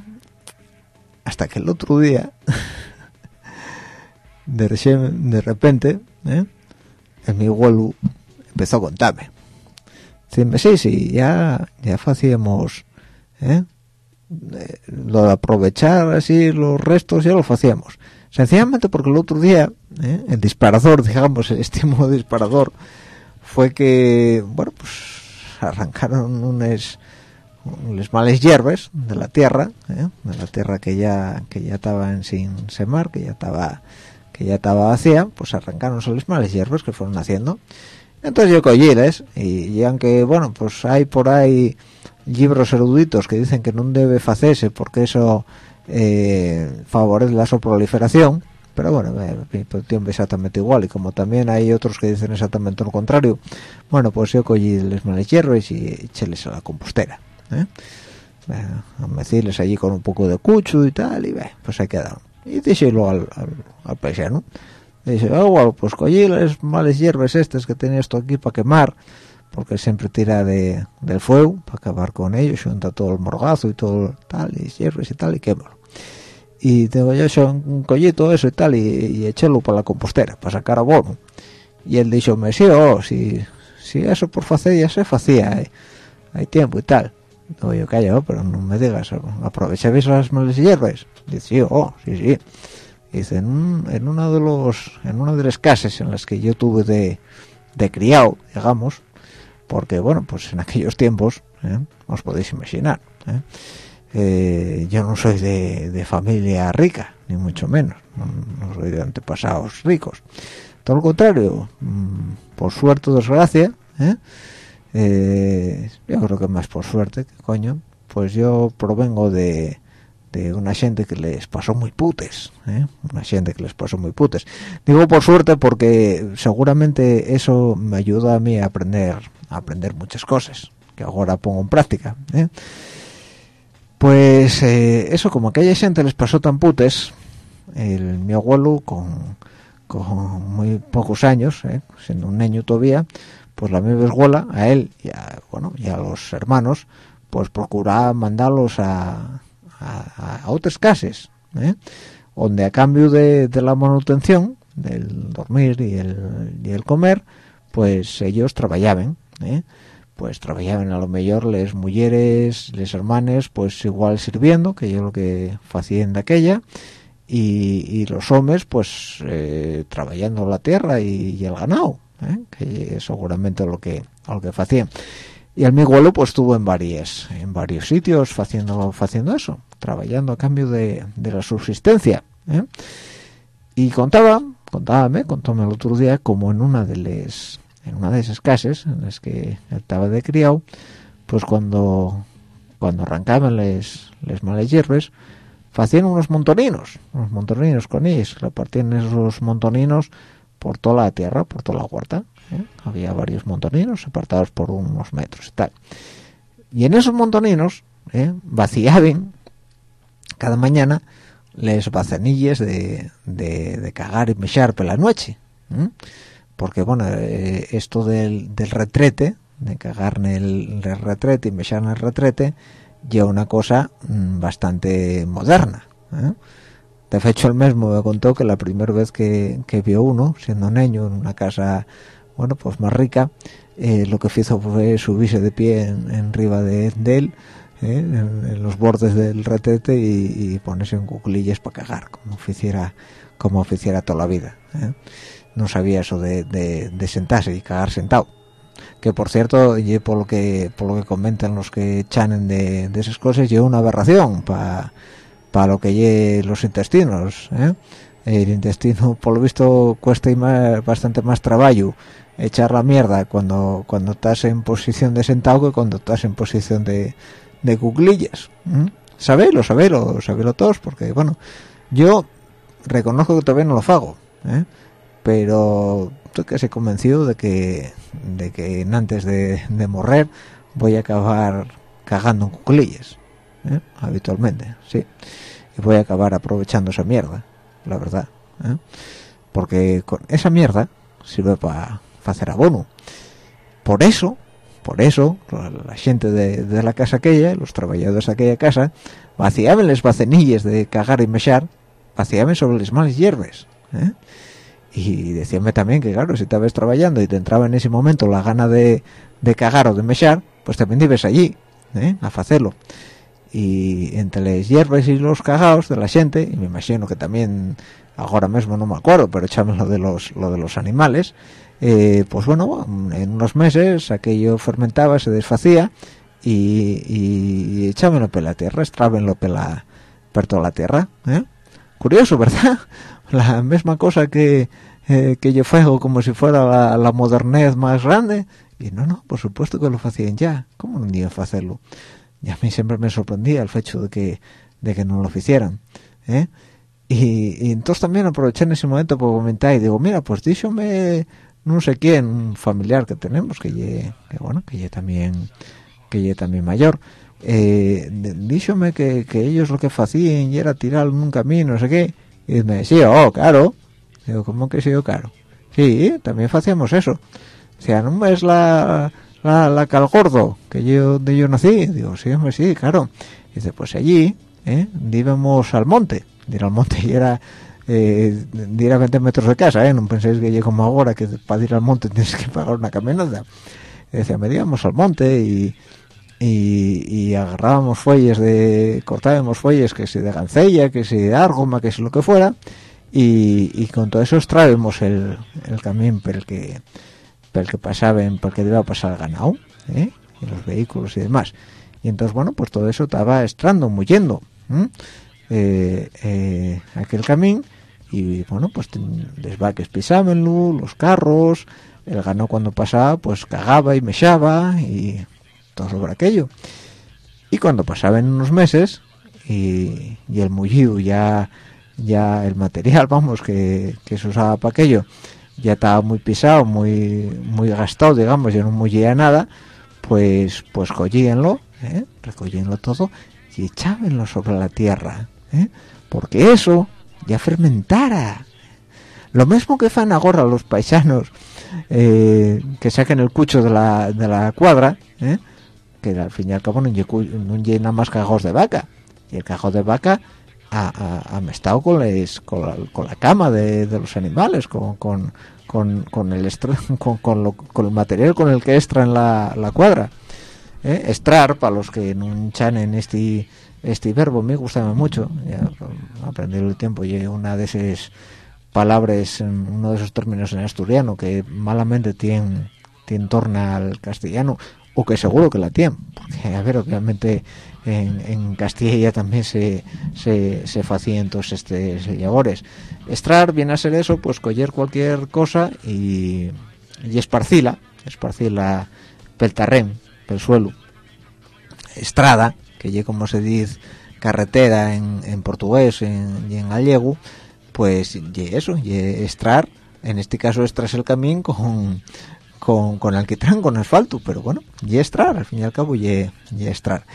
hasta que el otro día de, de repente ¿eh? el mi abuelo empezó a contarme sí, sí, ya, ya hacíamos, ¿eh? Eh, lo de aprovechar así los restos ya lo hacíamos. Sencillamente porque el otro día, ¿eh? el disparador, digamos, el estímulo disparador, fue que, bueno, pues arrancaron unas, males hierbas de la tierra, de la tierra que ya que ya estaba sin semar, que ya estaba que ya estaba vacía, pues arrancaron las males hierbas que fueron haciendo entonces yo cogíles y, y aunque, bueno, pues hay por ahí libros eruditos que dicen que no debe hacerse porque eso eh, favorece la proliferación, pero bueno, mi posición exactamente igual y como también hay otros que dicen exactamente lo contrario, bueno, pues yo cogí les males hierros y echeles a la compostera. ¿eh? a mecirles allí con un poco de cucho y tal, y ve, pues ahí quedaron. Y díselo al, al, al paisano dice, oh, bueno, pues cogí las males hierbas estas que tenía esto aquí para quemar, porque siempre tira de, del fuego para acabar con ellos, junta todo el morgazo y todo tal, y hierbas y tal, y quémalo. Y tengo yo un collito eso y tal, y, y echélo para la compostera, para sacar abono. Y él dijo, me sí, oh, si, si eso por hacer ya se hacía, hay, hay tiempo y tal. Digo yo, calla, pero no me digas, aprovecháis las males hierbas. Dice, oh, sí, sí dice en, en una de los en una de las casas en las que yo tuve de, de criado digamos porque bueno pues en aquellos tiempos ¿eh? os podéis imaginar ¿eh? Eh, yo no soy de, familia rica ni mucho menos no, soy de antepasados ricos todo lo contrario mm, por suerte o desgracia yo creo que más por suerte coño pues yo provengo de una gente que les pasó muy putes, ¿eh? una gente que les pasó muy putes. Digo por suerte porque seguramente eso me ayuda a mí a aprender, a aprender muchas cosas que ahora pongo en práctica. ¿eh? Pues eh, eso, como aquella gente les pasó tan putes, el, mi abuelo con, con muy pocos años, siendo un niño todavía, pues la misma escuela, a él y a, bueno, y a los hermanos, pues procuraba mandarlos a, a, otras casas, ¿eh? donde a cambio de, la manutención, del dormir y el, y el comer, pues ellos trabajaban, ¿eh? pues trabajaban a lo mejor les mujeres, les hermanes, pues igual sirviendo, que yo lo que hacían de aquella, y, los hombres pues eh, trabajando la tierra y, el ganado, que seguramente lo que, lo que hacían y el mi abuelo pues estuvo en varios en varios sitios haciendo haciendo eso trabajando a cambio de, la subsistencia ¿eh? y contaba contábame contóme el otro día como en una de las en una de esas casas en las que estaba de criado pues cuando cuando arrancaban les les hierbas hacían unos montoninos unos montoninos con ellos repartían esos montoninos por toda la tierra por toda la huerta ¿eh? había varios montoninos apartados por unos metros y tal y en esos montoninos ¿eh? vaciaban cada mañana les bacenilles de, de, cagar y mechar por la noche ¿eh? porque bueno eh, esto del, del, retrete de cagar en el, retrete y mechar en el retrete ya una cosa mm, bastante moderna de hecho el mismo me contó que la primera vez que, que vio uno siendo niño en una casa bueno, pues más rica, eh, lo que hizo fue subirse de pie en, en riba de, él, eh, en, los bordes del retrete y, ponerse en cuclillas para cagar, como oficiera como oficiera toda la vida. Eh. No sabía eso de, de, sentarse y cagar sentado. Que por cierto, y por lo que por lo que comentan los que chanen de, de esas cosas, lleva una aberración para para lo que lleve los intestinos. El intestino, por lo visto, cuesta más, bastante más trabajo echar la mierda cuando cuando estás en posición de sentado que cuando estás en posición de, de cuclillas sabelo sabelo sabelo todos porque bueno yo reconozco que todavía no lo hago ¿eh? pero estoy casi convencido de que de que antes de, de morrer voy a acabar cagando en cuclillas ¿eh? habitualmente sí y voy a acabar aprovechando esa mierda la verdad ¿eh? porque con esa mierda sirve para hacer abono por eso por eso la gente de, la casa aquella los trabajadores de aquella casa vaciaban las bacenillas de cagar y mechar vaciaban sobre las malas hierbas ¿eh? y decíanme también que claro si estabas trabajando y te entraba en ese momento la gana de, de cagar o de mechar pues también ibas allí ¿eh? a hacerlo y entre las hierbas y los cagados de la gente y me imagino que también ahora mismo no me acuerdo pero echame lo de los lo de los animales eh, pues bueno en unos meses aquello fermentaba se desfacía y, y, echámelo por la tierra estrábenlo pela por toda la tierra ¿eh? curioso verdad la misma cosa que eh, que yo fuego como si fuera la, la, modernez más grande y no no por supuesto que lo hacían ya cómo no iban a hacerlo y a mí siempre me sorprendía el hecho de que de que no lo hicieran ¿eh? y, entonces también aproveché en ese momento para comentar y digo mira pues díxome no sé quién un familiar que tenemos que ye, bueno que ye también que ye también mayor eh, díxome que, que ellos lo que hacían y era tirar un camino no sé qué y me decía oh claro digo cómo que sí oh, claro sí también hacíamos eso. O sea no es la la, la cal gordo que yo donde yo nací digo sí hombre sí claro y dice pues allí ¿eh? íbamos al monte ir al monte y era eh, ir a 20 metros de casa, ¿eh? no penséis que llego como ahora que para ir al monte tienes que pagar una caminata. decía, me íbamos al monte y, y, agarrábamos fuelles de, cortábamos fuelles que si de gancella, que si de argoma, que si lo que fuera, y, y con todo eso extraemos el, el camino por el que, por el que pasaban, por el que iba a pasar el ganado, ¿eh? los vehículos y demás. Y entonces, bueno, pues todo eso estaba estrando, muyendo. Eh, eh, aquel camino y bueno pues les va que pisábenlo los carros el ganó cuando pasaba pues cagaba y mechaba y todo sobre aquello y cuando pasaban unos meses y, el mullido ya ya el material vamos que, se usaba para aquello ya estaba muy pisado muy muy gastado digamos ya no mullía nada pues pues cogíanlo ¿eh? todo y echábenlo sobre la tierra ¿eh? porque eso ya fermentara lo mismo que fan ahora los paisanos eh, que saquen el cucho de la, de la cuadra ¿eh? que al fin y al cabo no, llena más cajos de vaca y el cajón de vaca ha, estado con, con, la, cama de, los animales con, con, con, el con, con, el material con el que extraen la, la cuadra ¿eh? extraer para los que no en este este verbo me gusta mucho aprendí el tiempo y una de esas palabras uno de esos términos en asturiano que malamente tiene tiene torna al castellano o que seguro que la tiene porque a ver obviamente en, Castilla también se se, se hacían todos estos labores. Extraer viene a ser eso pues coger cualquier cosa y, y esparcila esparcila pel pel suelo. Estrada que ye como se dice carretera en, en portugués en, y en gallego pues ye eso ye estrar. En este caso estras el camino con con, con alquitrán, con asfalto, pero bueno, y estrar, al fin y al cabo, y, y estrar.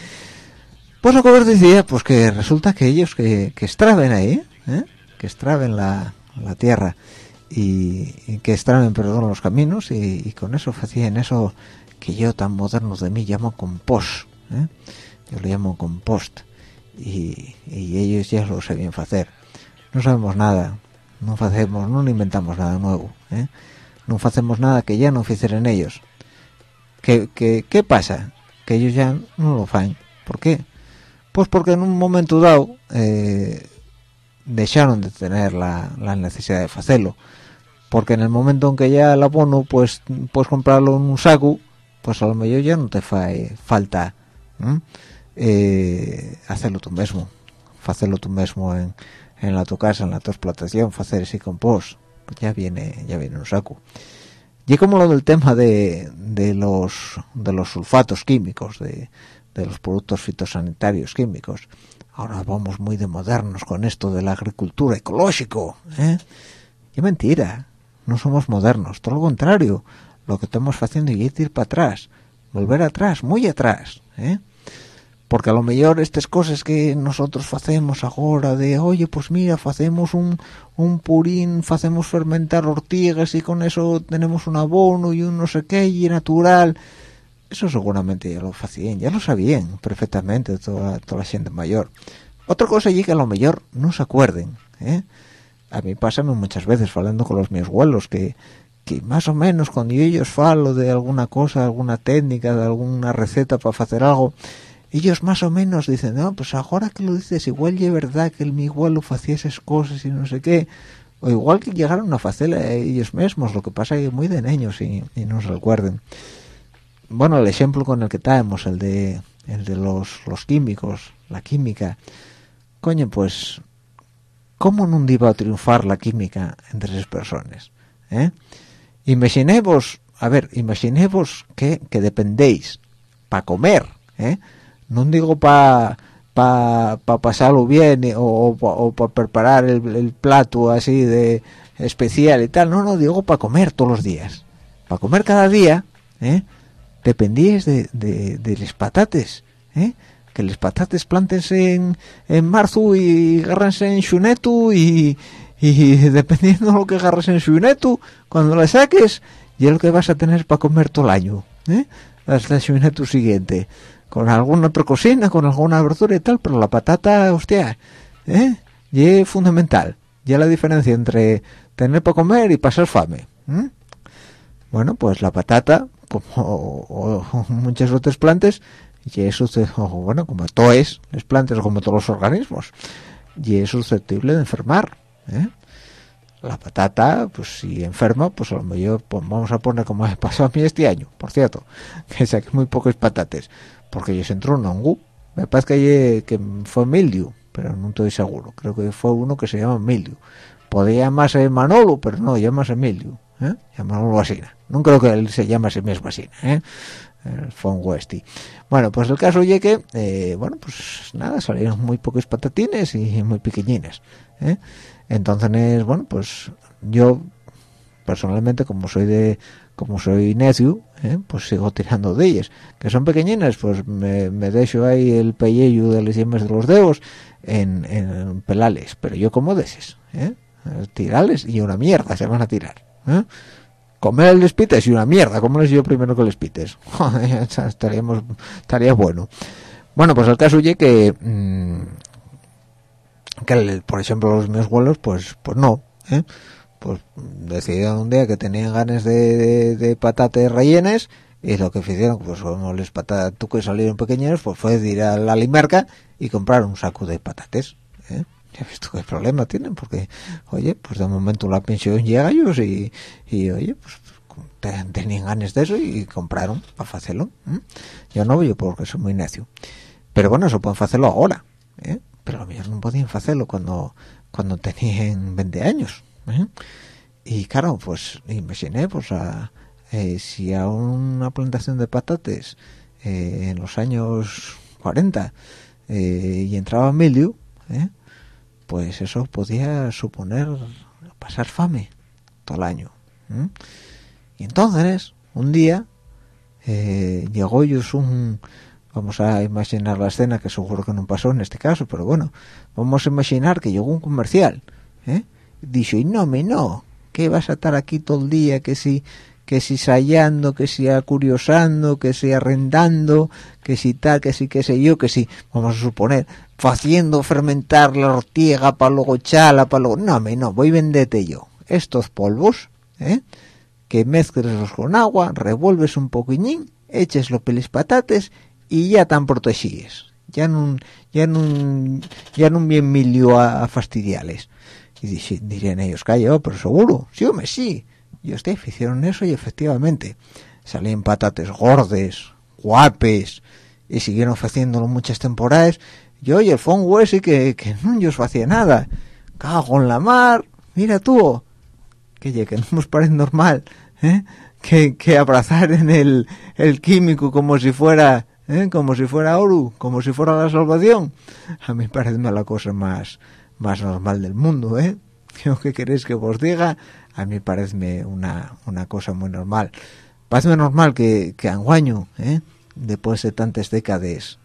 Pues lo que os decía, pues que resulta que ellos que, que extraven ahí, ¿eh? que extraven la, la tierra y, que extraven, perdón, los caminos y, con eso hacían eso que yo tan moderno de mí llamo compost. ¿eh? yo lo llamo compost y, ellos ya lo sabían hacer no sabemos nada no hacemos no inventamos nada nuevo ¿eh? no hacemos nada que ya no hicieran ellos ¿Qué, qué, pasa? que ellos ya no lo hacen ¿por qué? Pues porque en un momento dado eh, dejaron de tener la, necesidad de hacerlo. Porque en el momento en que ya el abono pues puedes comprarlo en un saco pues a lo mejor ya no te hace falta eh, hacerlo tú mismo. Hacerlo tú mismo en, en la tu casa en la tu explotación hacer ese compost. Pues ya viene ya viene un saco. Y como lo del tema de, de los de los sulfatos químicos de, de los productos fitosanitarios químicos ahora vamos muy de modernos con esto de la agricultura ecológico ¿eh? mentira no somos modernos todo lo contrario lo que estamos haciendo es ir para atrás volver atrás muy atrás ¿eh? porque a lo mejor estas cosas que nosotros hacemos ahora de oye pues mira hacemos un, un purín hacemos fermentar ortigas y con eso tenemos un abono y un no sé qué y natural eso seguramente ya lo hacían ya lo sabían perfectamente toda, toda la gente mayor otra cosa allí que a lo mejor no se acuerden ¿eh? a mí pasa muchas veces hablando con los mis abuelos que, que más o menos cuando ellos falo de alguna cosa, alguna técnica, de alguna receta para hacer algo, ellos más o menos dicen, no, pues ahora que lo dices, igual ya es verdad que el mi abuelo hacía esas cosas y no sé qué, o igual que llegaron a hacer ellos mismos, lo que pasa es que muy de niños y, y no se recuerden. Bueno, el ejemplo con el que estamos, el de, el de los, los químicos, la química, coño, pues ¿cómo no iba a triunfar la química entre esas personas? ¿Eh? Imaginemos, a ver, imaginemos que, que dependéis para comer, ¿eh? no digo para pa, pa pasarlo bien o, para preparar el, plato así de especial y tal, no, no, digo para comer todos los días, para comer cada día, ¿eh? Dependíais de, de, de las patates, ¿eh? que los patates plantense en, en marzo y agárrense en xunetu y, y dependiendo de lo que agarres en xunetu, cuando la saques, ya lo que vas a tener para comer todo el año, ¿eh? hasta el xunetu siguiente, con alguna otra cocina, con alguna verdura y tal, pero la patata, hostia, ¿eh? es fundamental, ya la diferencia entre tener para comer y pasar fame. Bueno, pues la patata, como o muchas otras plantas, y es bueno como todo es las plantas como todos los organismos y es susceptible de enfermar ¿eh? la patata pues si enferma pues a lo mejor pues, vamos a poner como ha pasado a mí este año por cierto que saqué muy pocos patates porque yo se entró un hongo me parece que, que fue mildio pero no estoy seguro creo que fue uno que se llama mildio podía llamarse Manolo pero no llamarse mildio ¿eh? llamarlo así no creo que él se llame a sí mismo así ¿eh? el Fon Westy. Bueno, pues el caso oye que, eh, bueno, pues nada, salieron muy pocos patatines y muy pequeñines. ¿eh? Entonces, bueno, pues yo personalmente, como soy de como soy necio, ¿eh? pues sigo tirando de ellas. Que son pequeñines, pues me, dejo ahí el pellejo de las yemas de los dedos en, en pelales. Pero yo como de esos, ¿eh? tirales y una mierda se van a tirar. ¿eh? Comer el despites y una mierda, como les yo primero que les pites. estaríamos, estaría bueno. Bueno, pues el caso oye que, mm, que por ejemplo, los mis abuelos, pues, pues no, ¿eh? pues decidieron un día que tenían ganas de, de, patates rellenes y lo que hicieron, pues como les patatas que salieron pequeños, pues fue ir a la limerca y comprar un saco de patates. ¿eh? Ya visto qué problema tienen porque oye pues de momento la pensión llega ellos y, y oye pues tenían ganas de eso y compraron para hacerlo yo no yo porque soy muy necio pero bueno eso pueden hacerlo ahora ¿eh? pero a lo mejor no podían hacerlo cuando cuando tenían 20 años ¿eh? y claro pues imaginé pues a, eh, si a una plantación de patates en los años 40 y entraba milio ¿eh? Pues eso podía suponer pasar fame todo el año. Y entonces, un día, eh, llegó ellos un... Vamos a imaginar la escena, que seguro que no pasó en este caso, pero bueno, vamos a imaginar que llegó un comercial, ¿eh? Dijo, y no, me no, que vas a estar aquí todo el día, que si que si sayando, que si curiosando, que si arrendando, que si tal, que si qué sé yo, que si, vamos a suponer, haciendo fermentar la ortiga para luego chala, para luego... No, me no, voy a venderte yo estos polvos, ¿eh? que mezcles con agua, revuelves un poquillín, eches los pelis patates y ya tan protegidos. Ya no, ya no, ya no bien milio a, fastidiales. Y dirían ellos, calla, pero seguro, sí, hombre, sí y ustedes hicieron eso y efectivamente salían patates gordes, guapes, y siguieron haciéndolo muchas temporadas. Y oye, el fongo ese que, que no yo hacía nada. Cago en la mar, mira tú, que que no nos parece normal, ¿eh? que, que abrazar en el, el químico como si fuera, ¿eh? como si fuera oro, como si fuera la salvación. A mí parece la cosa más, más normal del mundo, ¿eh? ¿Qué queréis que os diga? A mí parece una, una cosa muy normal parece normal que, que anguaño, ¿eh? después de tantas décadas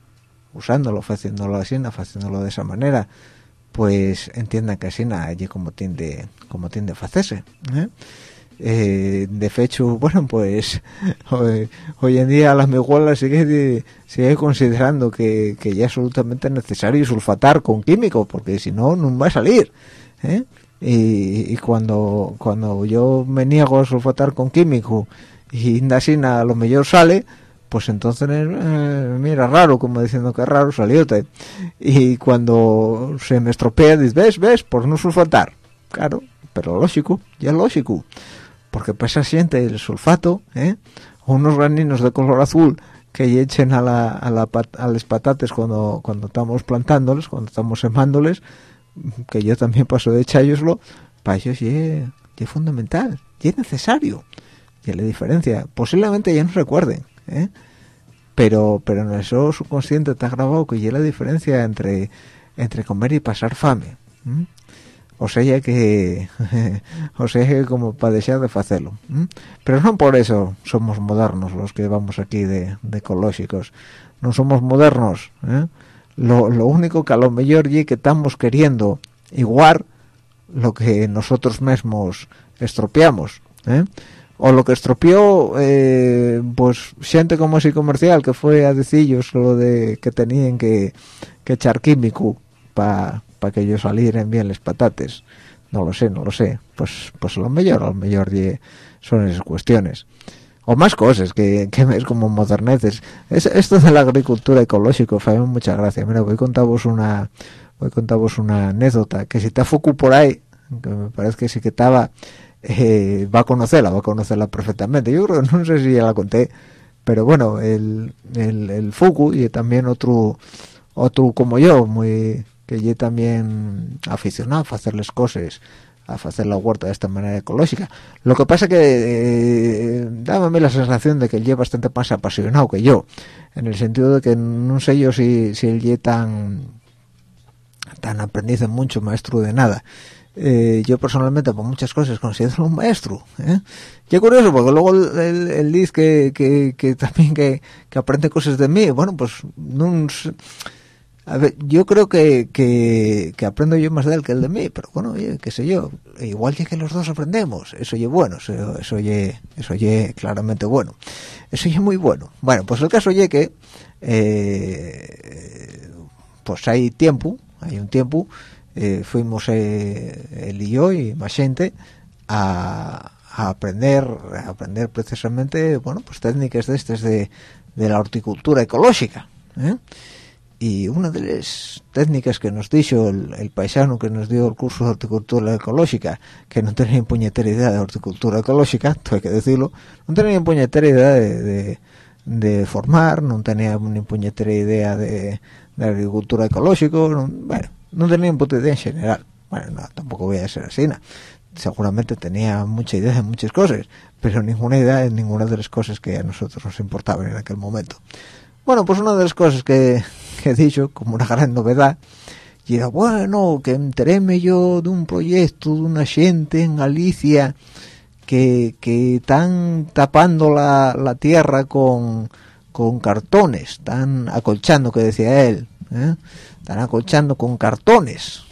usándolo, haciéndolo así, haciéndolo de esa manera, pues entiendan que así allí como tiende como tiende a hacerse. ¿eh? Eh, de hecho, bueno, pues hoy, en día las megualas sigue, sigue considerando que, que ya es absolutamente necesario sulfatar con químico, porque si no, no va a salir. ¿eh? Y, cuando cuando yo me niego a sulfatar con químico y Indasina a lo mejor sale, pues entonces eh, mira raro, como diciendo que raro salió. Y cuando se me estropea, dices, ves, ves, por no sulfatar. Claro, pero lógico, ya lógico porque pesa siente el sulfato, ¿eh? unos graninos de color azul que echen a, la, a, la, a las patates cuando, cuando estamos plantándoles, cuando estamos semándoles, que yo también paso de echároslo, para ellos es fundamental, es necesario. Y la diferencia, posiblemente ya no recuerden, ¿eh? pero pero en eso subconsciente está grabado que ya la diferencia entre entre comer y pasar fame o sea que o sea que como para dejar de hacerlo pero no por eso somos modernos los que vamos aquí de, ecológicos no somos modernos ¿eh? Lo, lo, único que a lo mejor y que estamos queriendo igual lo que nosotros mismos estropeamos ¿eh? o lo que estropeó eh, pues gente como así comercial que fue a decillos lo de que tenían que, que echar químico para para que ellos salieran bien las patates. No lo sé no lo sé. Pues pues lo mejor lo mejor son esas cuestiones o más cosas que, que es como moderneces. Es, esto de la agricultura ecológica fue muchas gracias mira voy a contaros una voy a contaros una anécdota que si está foco por ahí que me parece que sí que estaba eh, va a conocerla va a conocerla perfectamente. Yo creo no sé si ya la conté pero bueno el, el, el Fuku y también otro otro como yo muy que yo también aficionado a hacerles cosas a hacer la huerta de esta manera ecológica. Lo que pasa que eh, dábame la sensación de que él lleva bastante más apasionado que yo, en el sentido de que no sé yo si, si él tan, tan aprendiz en mucho, maestro de nada. Eh, yo personalmente por muchas cosas considero un maestro ¿eh? y curioso porque luego él, dice que, que, que también que, que, aprende cosas de mí bueno pues no a ver, yo creo que, que, aprendo yo más de él que él de mí, pero bueno, oye, qué sé yo, igual ya que los dos aprendemos, eso oye bueno, eso, eso oye, eso oye claramente bueno, eso oye muy bueno. Bueno, pues el caso oye que, eh, pues hay tiempo, hay un tiempo, eh, fuimos eh, él y yo y más gente a, aprender, a aprender precisamente, bueno, pues técnicas de estas de, de la horticultura ecológica, ¿eh? Y una de las técnicas que nos dijo el, paisano que nos dio el curso de horticultura ecológica, que no tenía puñetera idea de horticultura ecológica, hay que decirlo, no tenía ni puñetera idea de, de, formar, no tenía ni puñetera idea de, de agricultura ecológica, no, bueno, no tenía ni puta idea en general. Bueno, no, tampoco voy a ser así, seguramente tenía mucha idea de muchas cosas, pero ninguna idea de ninguna de las cosas que a nosotros nos importaban en aquel momento. Bueno, pues una de las cosas que, he dicho como una gran novedad y era bueno que enteréme yo de un proyecto de una gente en Galicia que, que están tapando la, la tierra con, con cartones están acolchando que decía él ¿eh? están acolchando con cartones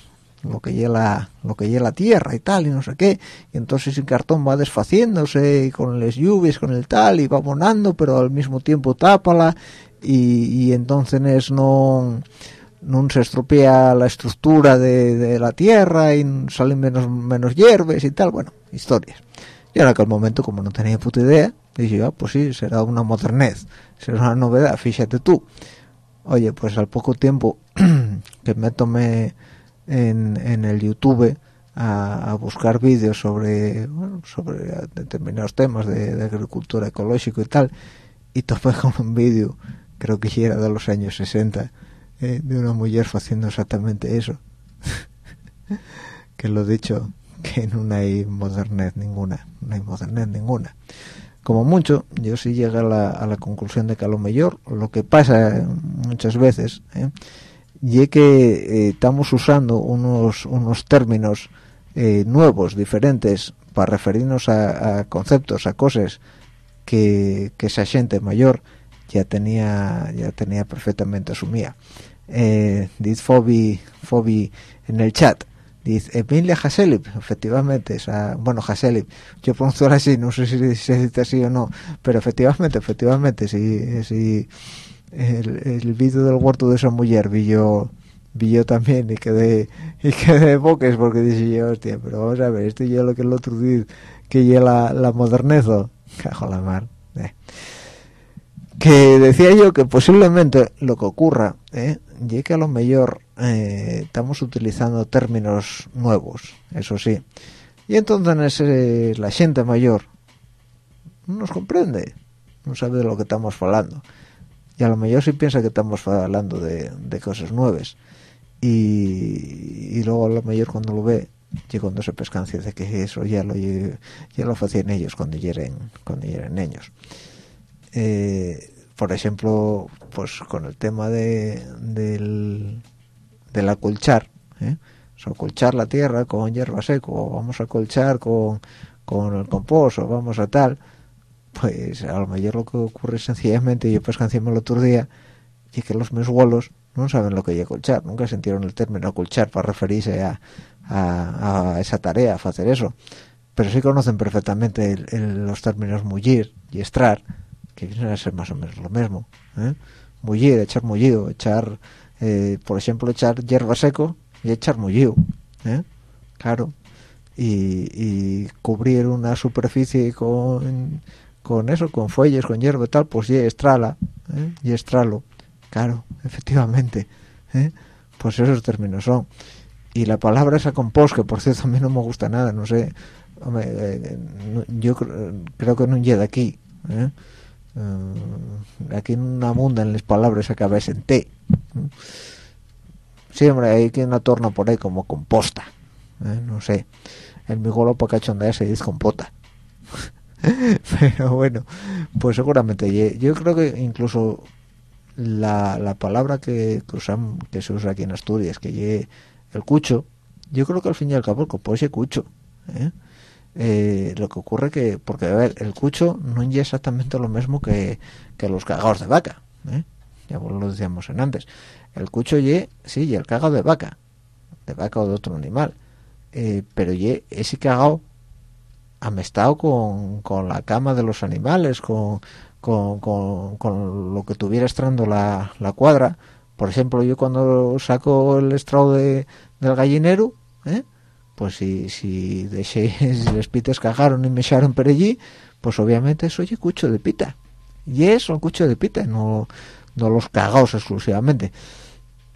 lo que lleva lo que lleva la tierra y tal y no sé qué y entonces el cartón va desfaciéndose con las lluvias con el tal y va abonando pero al mismo tiempo tápala y, entonces no no se estropea la estructura de, la tierra y salen menos menos hierbas y tal. Bueno historias. Y en aquel momento como no tenía puta idea dije ah, pues sí será una modernez será una novedad fíjate tú oye pues al poco tiempo que me tomé en, en el youtube a, buscar vídeos sobre sobre determinados temas de, agricultura ecológica y tal y topé con un vídeo creo que era de los años 60, eh, de una mujer haciendo exactamente eso. que lo dicho, que no hay modernez ninguna, no hay modernez ninguna. Como mucho, yo sí llegué a la, a la conclusión de que a lo mejor lo que pasa muchas veces eh, y que eh, estamos usando unos, unos términos nuevos, diferentes, para referirnos a, conceptos, a cosas que, que esa mayor ya tenía ya tenía perfectamente asumida eh, dice Fobi, Fobi en el chat. Dice Emilia Haselip efectivamente bueno Haselip. Yo pronuncio así no sé si se dice así o no pero efectivamente efectivamente sí, sí el, el vídeo del huerto de esa mujer vi yo yo también y quedé y quedé boques porque dije yo hostia pero vamos a ver esto ya lo que el otro día que ya la, la modernezo cajo la mar eh. Que decía yo que posiblemente lo que ocurra eh, y que a lo mejor eh, estamos utilizando términos nuevos eso sí. Y entonces eh, la gente mayor no nos comprende no sabe de lo que estamos hablando. Y a lo mejor sí piensa que estamos hablando de, de cosas nuevas. Y, y, luego a lo mejor cuando lo ve y cuando se pescancia de que eso ya lo ya lo hacían ellos cuando eran cuando eran niños eh, por ejemplo pues con el tema de del, del acolchar ¿eh? acolchar la tierra con hierba seco vamos a acolchar con, con el compost o vamos a tal pues a lo mejor lo que ocurre sencillamente yo pues el otro día y que los mis abuelos no saben lo que es acolchar nunca sintieron el término acolchar para referirse a, a, esa tarea a hacer eso pero sí conocen perfectamente el, los términos mullir y estrar que vienen a ser más o menos lo mismo ¿eh? mullir, echar mullido echar, eh, por ejemplo echar hierba seco y echar mullido ¿eh? claro y, y, cubrir una superficie con con eso, con fuelles, con hierba y tal, pues y estrala, ¿eh? y estralo, claro, efectivamente, ¿eh? pues esos términos son. Y la palabra esa compost, que por cierto a mí no me gusta nada, no sé, hombre, yo creo que no llega aquí, ¿eh? Uh, aquí no abundan las palabras a cabeza en T. Sí, hombre, hay que una torna por ahí como composta, ¿eh? no sé. El mi golo para cachondea se dice compota. pero bueno pues seguramente yo creo que incluso la, la palabra que, usan, que se usa aquí en Asturias que el cucho yo creo que al fin y al cabo puede ser cucho ¿eh? Eh, lo que ocurre que porque a ver el cucho no es exactamente lo mismo que, que los cagados de vaca ¿eh? ya lo decíamos en antes el cucho y sí y el cagado de vaca de vaca o de otro animal eh, pero y ese cagado amestado con, con la cama de los animales, con, con, con, lo que tuviera estrando la, la, cuadra. Por ejemplo, yo cuando saco el estrado de, del gallinero, ¿eh? Pues si, si les pites cagaron y me echaron por allí, pues obviamente soy cucho de pita. Y eso, cucho de pita, no, no los cagaos exclusivamente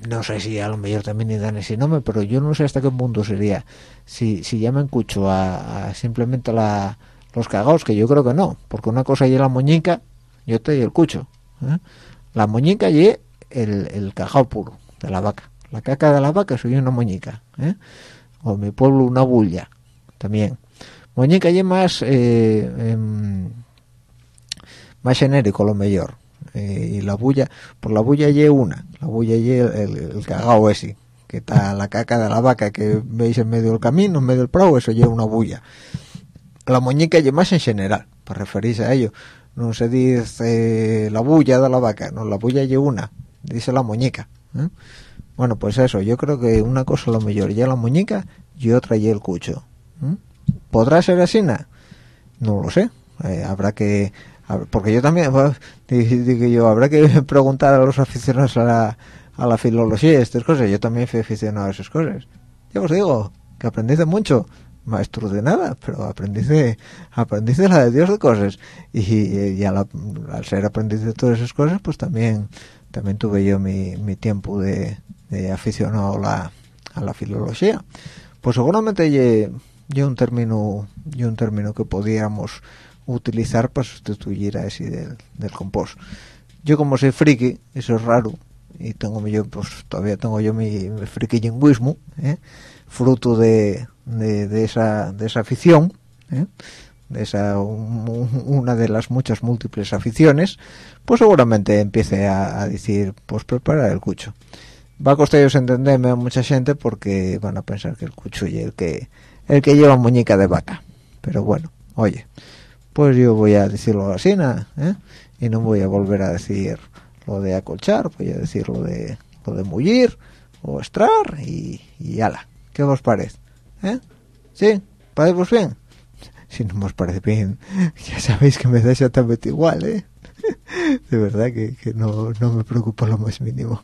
no sé si a lo mejor también dan ese nombre, pero yo no sé hasta qué punto sería. Si, si llaman cucho a, simplemente la, los cagados, que yo creo que no, porque una cosa es la moñica y otra y el cucho. ¿eh? La moñica y el, el cagao puro de la vaca. La caca de la vaca soy una moñica. ¿eh? O mi pueblo una bulla también. Moñica y más, eh, em, más genérico lo mejor eh, y la bulla, por la bulla y una, la bulla y el, cagao ese, que está la caca de la vaca que veis en medio del camino, en medio del prado, eso lleva una bulla. La muñeca y más en general, para referirse a ello. No se dice la bulla de la vaca, no, la bulla y una, dice la muñeca. ¿eh? Bueno, pues eso, yo creo que una cosa lo mejor ya la muñeca y otra y el cucho. ¿Podrá ser así? No lo sé. Eh, habrá que porque yo también dije yo habrá que preguntar a los aficionados a la, filología y estas cosas yo también fui aficionado a esas cosas ya os digo que aprendí de mucho maestro de nada pero aprendí de de la de Dios de cosas y, y, al ser aprendiz de todas esas cosas pues también también tuve yo mi, mi tiempo de, de aficionado a la, a la filología pues seguramente yo un término un término que podíamos utilizar para sustituir a ese del, del compost. Yo como soy friki, eso es raro, y tengo yo, pues todavía tengo yo mi, mi friki lingüismo, ¿eh? fruto de, de, esa, de esa afición, ¿eh? de esa un, una de las muchas múltiples aficiones, pues seguramente empiece a, a, decir, pues preparar el cucho. Va a costar ellos entenderme a mucha gente porque van a pensar que el cucho y el que el que lleva muñeca de vaca. Pero bueno, oye, pues yo voy a decirlo así ¿eh? y no voy a volver a decir lo de acolchar voy a decir lo de lo de mullir o estrar y, y ala ¿qué os parece? ¿eh? ¿sí? ¿parece bien? si no os parece bien ya sabéis que me da exactamente igual ¿eh? de verdad que, que no, no me preocupa lo más mínimo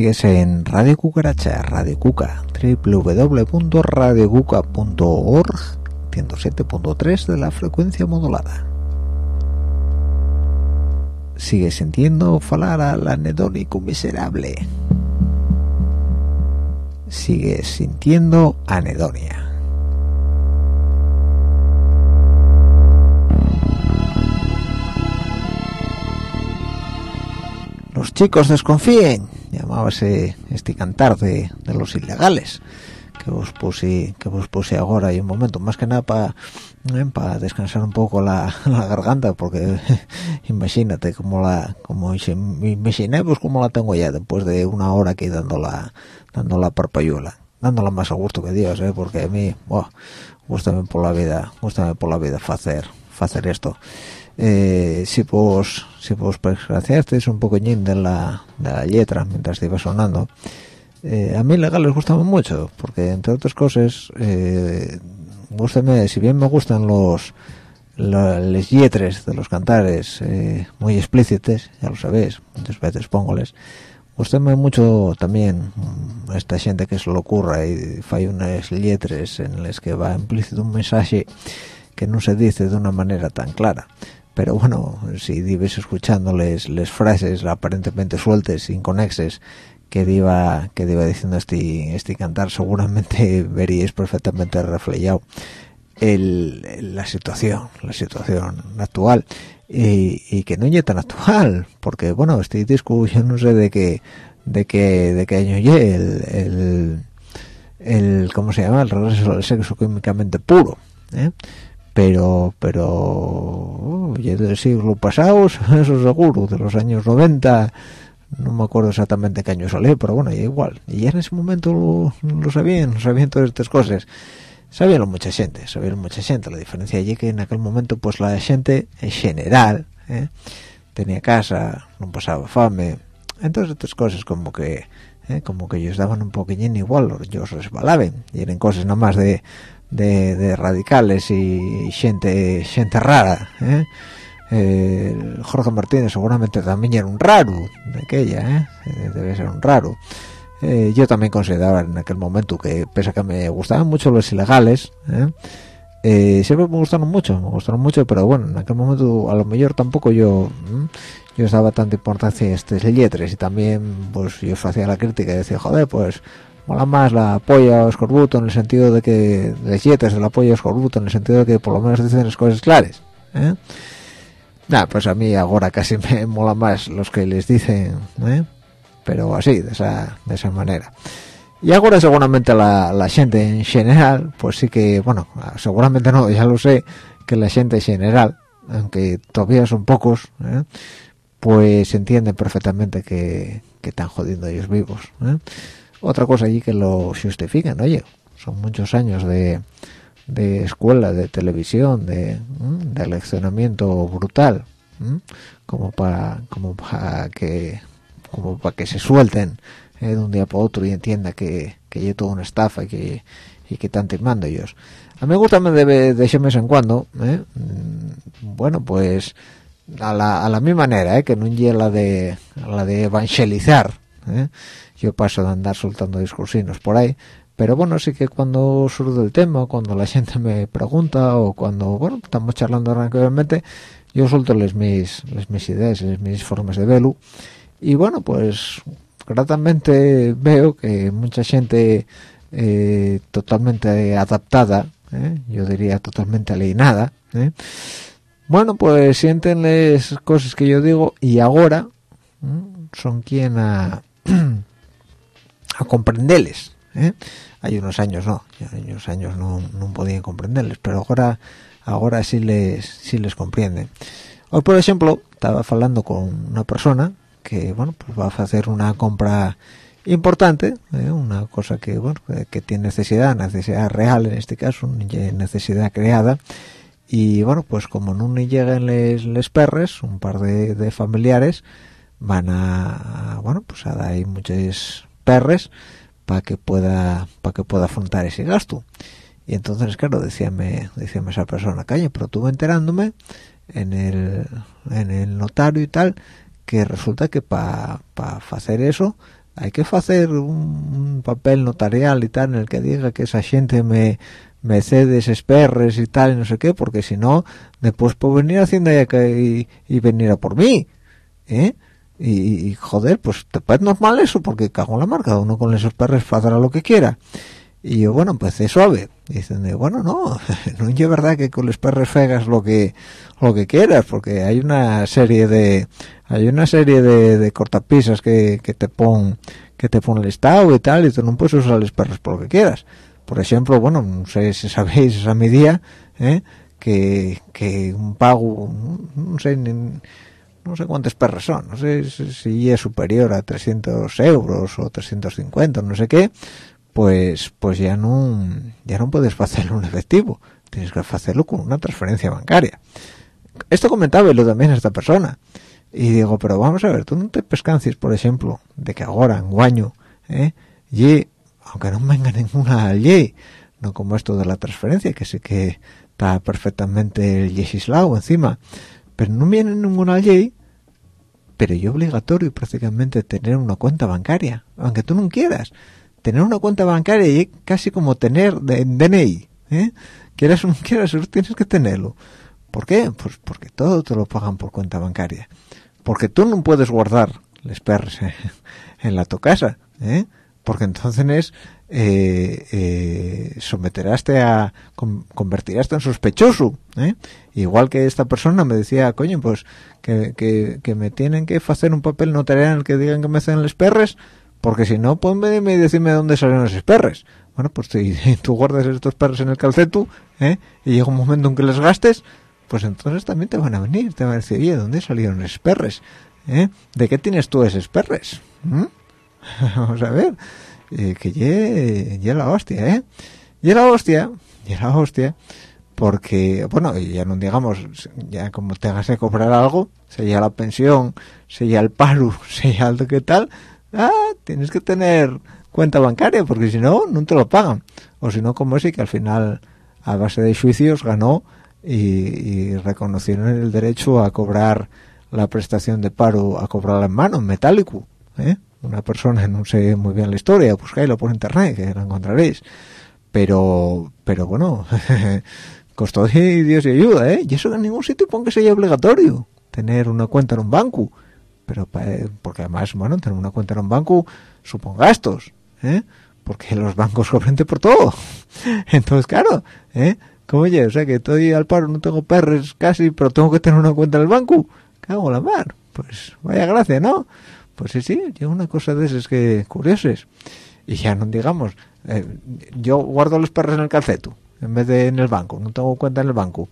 Sigues en Radio Cucaracha, Radio Cuca, www.radiocuca.org, 107.3 de la frecuencia modulada. Sigue sintiendo falar al anedónico miserable. Sigue sintiendo anedonia. Los chicos desconfíen llamábase este cantar de, de los ilegales que vos puse que vos puse ahora y un momento más que nada para para descansar un poco la, la garganta porque imagínate como la como imaginé pues como la tengo ya después de una hora aquí dando la dando la parpayuela dándola más a gusto que Dios ¿eh? porque a mí oh, gustame por la vida gustame por la vida hacer hacer esto eh, si vos si vos es un poquillín de la, de la letra mientras iba sonando. Eh, a mí legal les gustaba mucho porque entre otras cosas eh, si bien me gustan los las yetres de los cantares eh, muy explícites ya lo sabéis muchas veces póngoles gustame mucho también esta gente que se lo ocurra y hay unas letras en las que va implícito un mensaje que no se dice de una manera tan clara pero bueno si vives escuchándoles las frases aparentemente sueltas inconexes que iba que iba diciendo este este cantar seguramente veríais perfectamente reflejado el, la situación la situación actual y, que no es tan actual porque bueno este disco yo no sé de qué de qué de qué año es el, el, el cómo se llama el regreso al sexo químicamente puro ¿eh? Pero pero uh, del siglo pasado eso seguro de los años 90 no me acuerdo exactamente qué año salió, pero bueno, igual. Y en ese momento lo, lo sabían, sabían todas estas cosas. Sabían mucha gente, sabían mucha gente. La diferencia allí que en aquel momento, pues la gente en general ¿eh? tenía casa, no pasaba fame. Entonces estas cosas como que ¿eh? como que ellos daban un poquillín igual, ellos resbalaban. Y eran cosas nada más de, de, radicales y gente, gente rara. ¿eh? eh, Jorge Martínez seguramente también era un raro de aquella, ¿eh? eh debe ser un raro. Eh, yo también consideraba en aquel momento que, pese a que me gustaban mucho los ilegales, siempre me gustaron mucho, me gustaron mucho, pero bueno, en aquel momento a lo mejor tampoco yo yo daba tanta importancia a estas letras y también pues yo hacía la crítica y decía, joder, pues mola más la polla o escorbuto en el sentido de que las letras de la polla o escorbuto en el sentido de que por lo menos dicen las cosas claras. ¿eh? Nah, pues a mí ahora casi me mola más los que les dicen, ¿eh? pero así, de esa, de esa manera. Y ahora seguramente la, la gente en general, pues sí que, bueno, seguramente no, ya lo sé, que la gente en general, aunque todavía son pocos, ¿eh? pues entienden perfectamente que, que están jodiendo ellos vivos. ¿eh? Otra cosa allí que lo justifican, oye, son muchos años de, de escuela, de televisión, de, de brutal, como para como para que como para que se suelten eh, de un día para otro y entienda que que hay toda una estafa y que y que están timando ellos. A mí me gusta de, de ese mes en cuando, ¿eh? mm, bueno, pues a la, a la misma manera, ¿eh? que no llega la de la de evangelizar. ¿eh? Yo paso de andar soltando discursinos por ahí, pero bueno sí que cuando surge el tema cuando la gente me pregunta o cuando bueno estamos charlando realmente yo suelto les mis mis ideas les mis formas de velo y bueno pues gratamente veo que mucha gente eh, totalmente adaptada ¿eh? yo diría totalmente alienada ¿eh? bueno pues sienten las cosas que yo digo y ahora son quien a a comprenderles ¿eh? hay unos años no hay unos años no, no podían comprenderles pero ahora ahora sí les sí les comprenden hoy por ejemplo estaba hablando con una persona que bueno pues va a hacer una compra importante ¿eh? una cosa que bueno que tiene necesidad necesidad real en este caso necesidad creada y bueno pues como no lleguen les, les perres un par de, de familiares van a, bueno pues a dar muchos perres para que pueda para que pueda afrontar ese gasto y entonces claro decíame decíame esa persona calle pero tuve enterándome en el en el notario y tal que resulta que para hacer eso hay que hacer un, papel notarial y tal en el que diga que esa gente me me cede esos perres y tal y no sé qué porque si no después puedo venir a Hacienda y, y venir a por mí ¿eh? Y, joder, pues te parece normal eso, porque cago en la marca, uno con esos perros hará lo que quiera. y yo bueno empecé suave dicen de, bueno no no es verdad que con los perros fegas lo que lo que quieras porque hay una serie de hay una serie de, cortapisas que, que te pon que te pone el estado y tal y tú no puedes usar los perros por lo que quieras por ejemplo bueno no sé si sabéis esa medida ¿eh? que, que un pago no sé no sé cuántas perras son no sé si es superior a 300 euros o 350 no sé qué pues pues ya no ya no puedes hacerlo en efectivo. Tienes que hacerlo con una transferencia bancaria. Esto comentaba lo también esta persona. Y digo pero vamos a ver tú no te pescancies por ejemplo de que ahora en guaño ¿eh? y aunque no venga ninguna ley no como esto de la transferencia que sé que está perfectamente legislado encima pero no viene ninguna ley pero es obligatorio prácticamente tener una cuenta bancaria aunque tú no quieras tener una cuenta bancaria y casi como tener DNI ¿eh? quieras o no quieras tienes que tenerlo ¿por qué? pues porque todo te lo pagan por cuenta bancaria porque tú no puedes guardar los perros en la tu casa ¿eh? Porque entonces eh, eh, a convertiraste en sospechoso ¿eh? igual que esta persona me decía coño pues que, que, me tienen que hacer un papel notarial en el que digan que me hacen los perros porque si no, ponme y decirme dónde salieron esos perros. Bueno, pues si tú guardas estos perros en el calceto, ¿eh? y llega un momento en que les gastes, pues entonces también te van a venir, te van a decir, ¿dónde salieron esos perros? ¿Eh? ¿De qué tienes tú esos perros? ¿Mm? Vamos a ver, eh, que ye, la hostia, ¿eh? Y la hostia, y la hostia, porque, bueno, ya no digamos, ya como tengas que cobrar algo, sea la pensión, sea el paro, sea algo que tal, ah, tienes que tener cuenta bancaria porque si no, no te lo pagan. O si no, como ese que al final, a base de juicios, ganó y, reconocieron el derecho a cobrar la prestación de paro, a cobrarla en mano, en metálico. ¿eh? Una persona, no sé muy bien la historia, buscáislo por internet, que la encontraréis. Pero, pero bueno, costó de Dios y ayuda, ¿eh? Y eso en ningún sitio pone que sea obligatorio, tener una cuenta en un banco pero porque además, bueno, tener una cuenta en un banco supone gastos, ¿eh? porque los bancos cobran por todo. Entonces, claro, ¿eh? Como oye, o sea que estoy al paro, no tengo perres casi, pero tengo que tener una cuenta en el banco. Cago la mar. Pues vaya gracia, ¿no? Pues sí, sí, yo una cosa de esas que curiosas. Y ya no digamos, eh, yo guardo los perros en el calceto, en vez de en el banco, no tengo cuenta en el banco.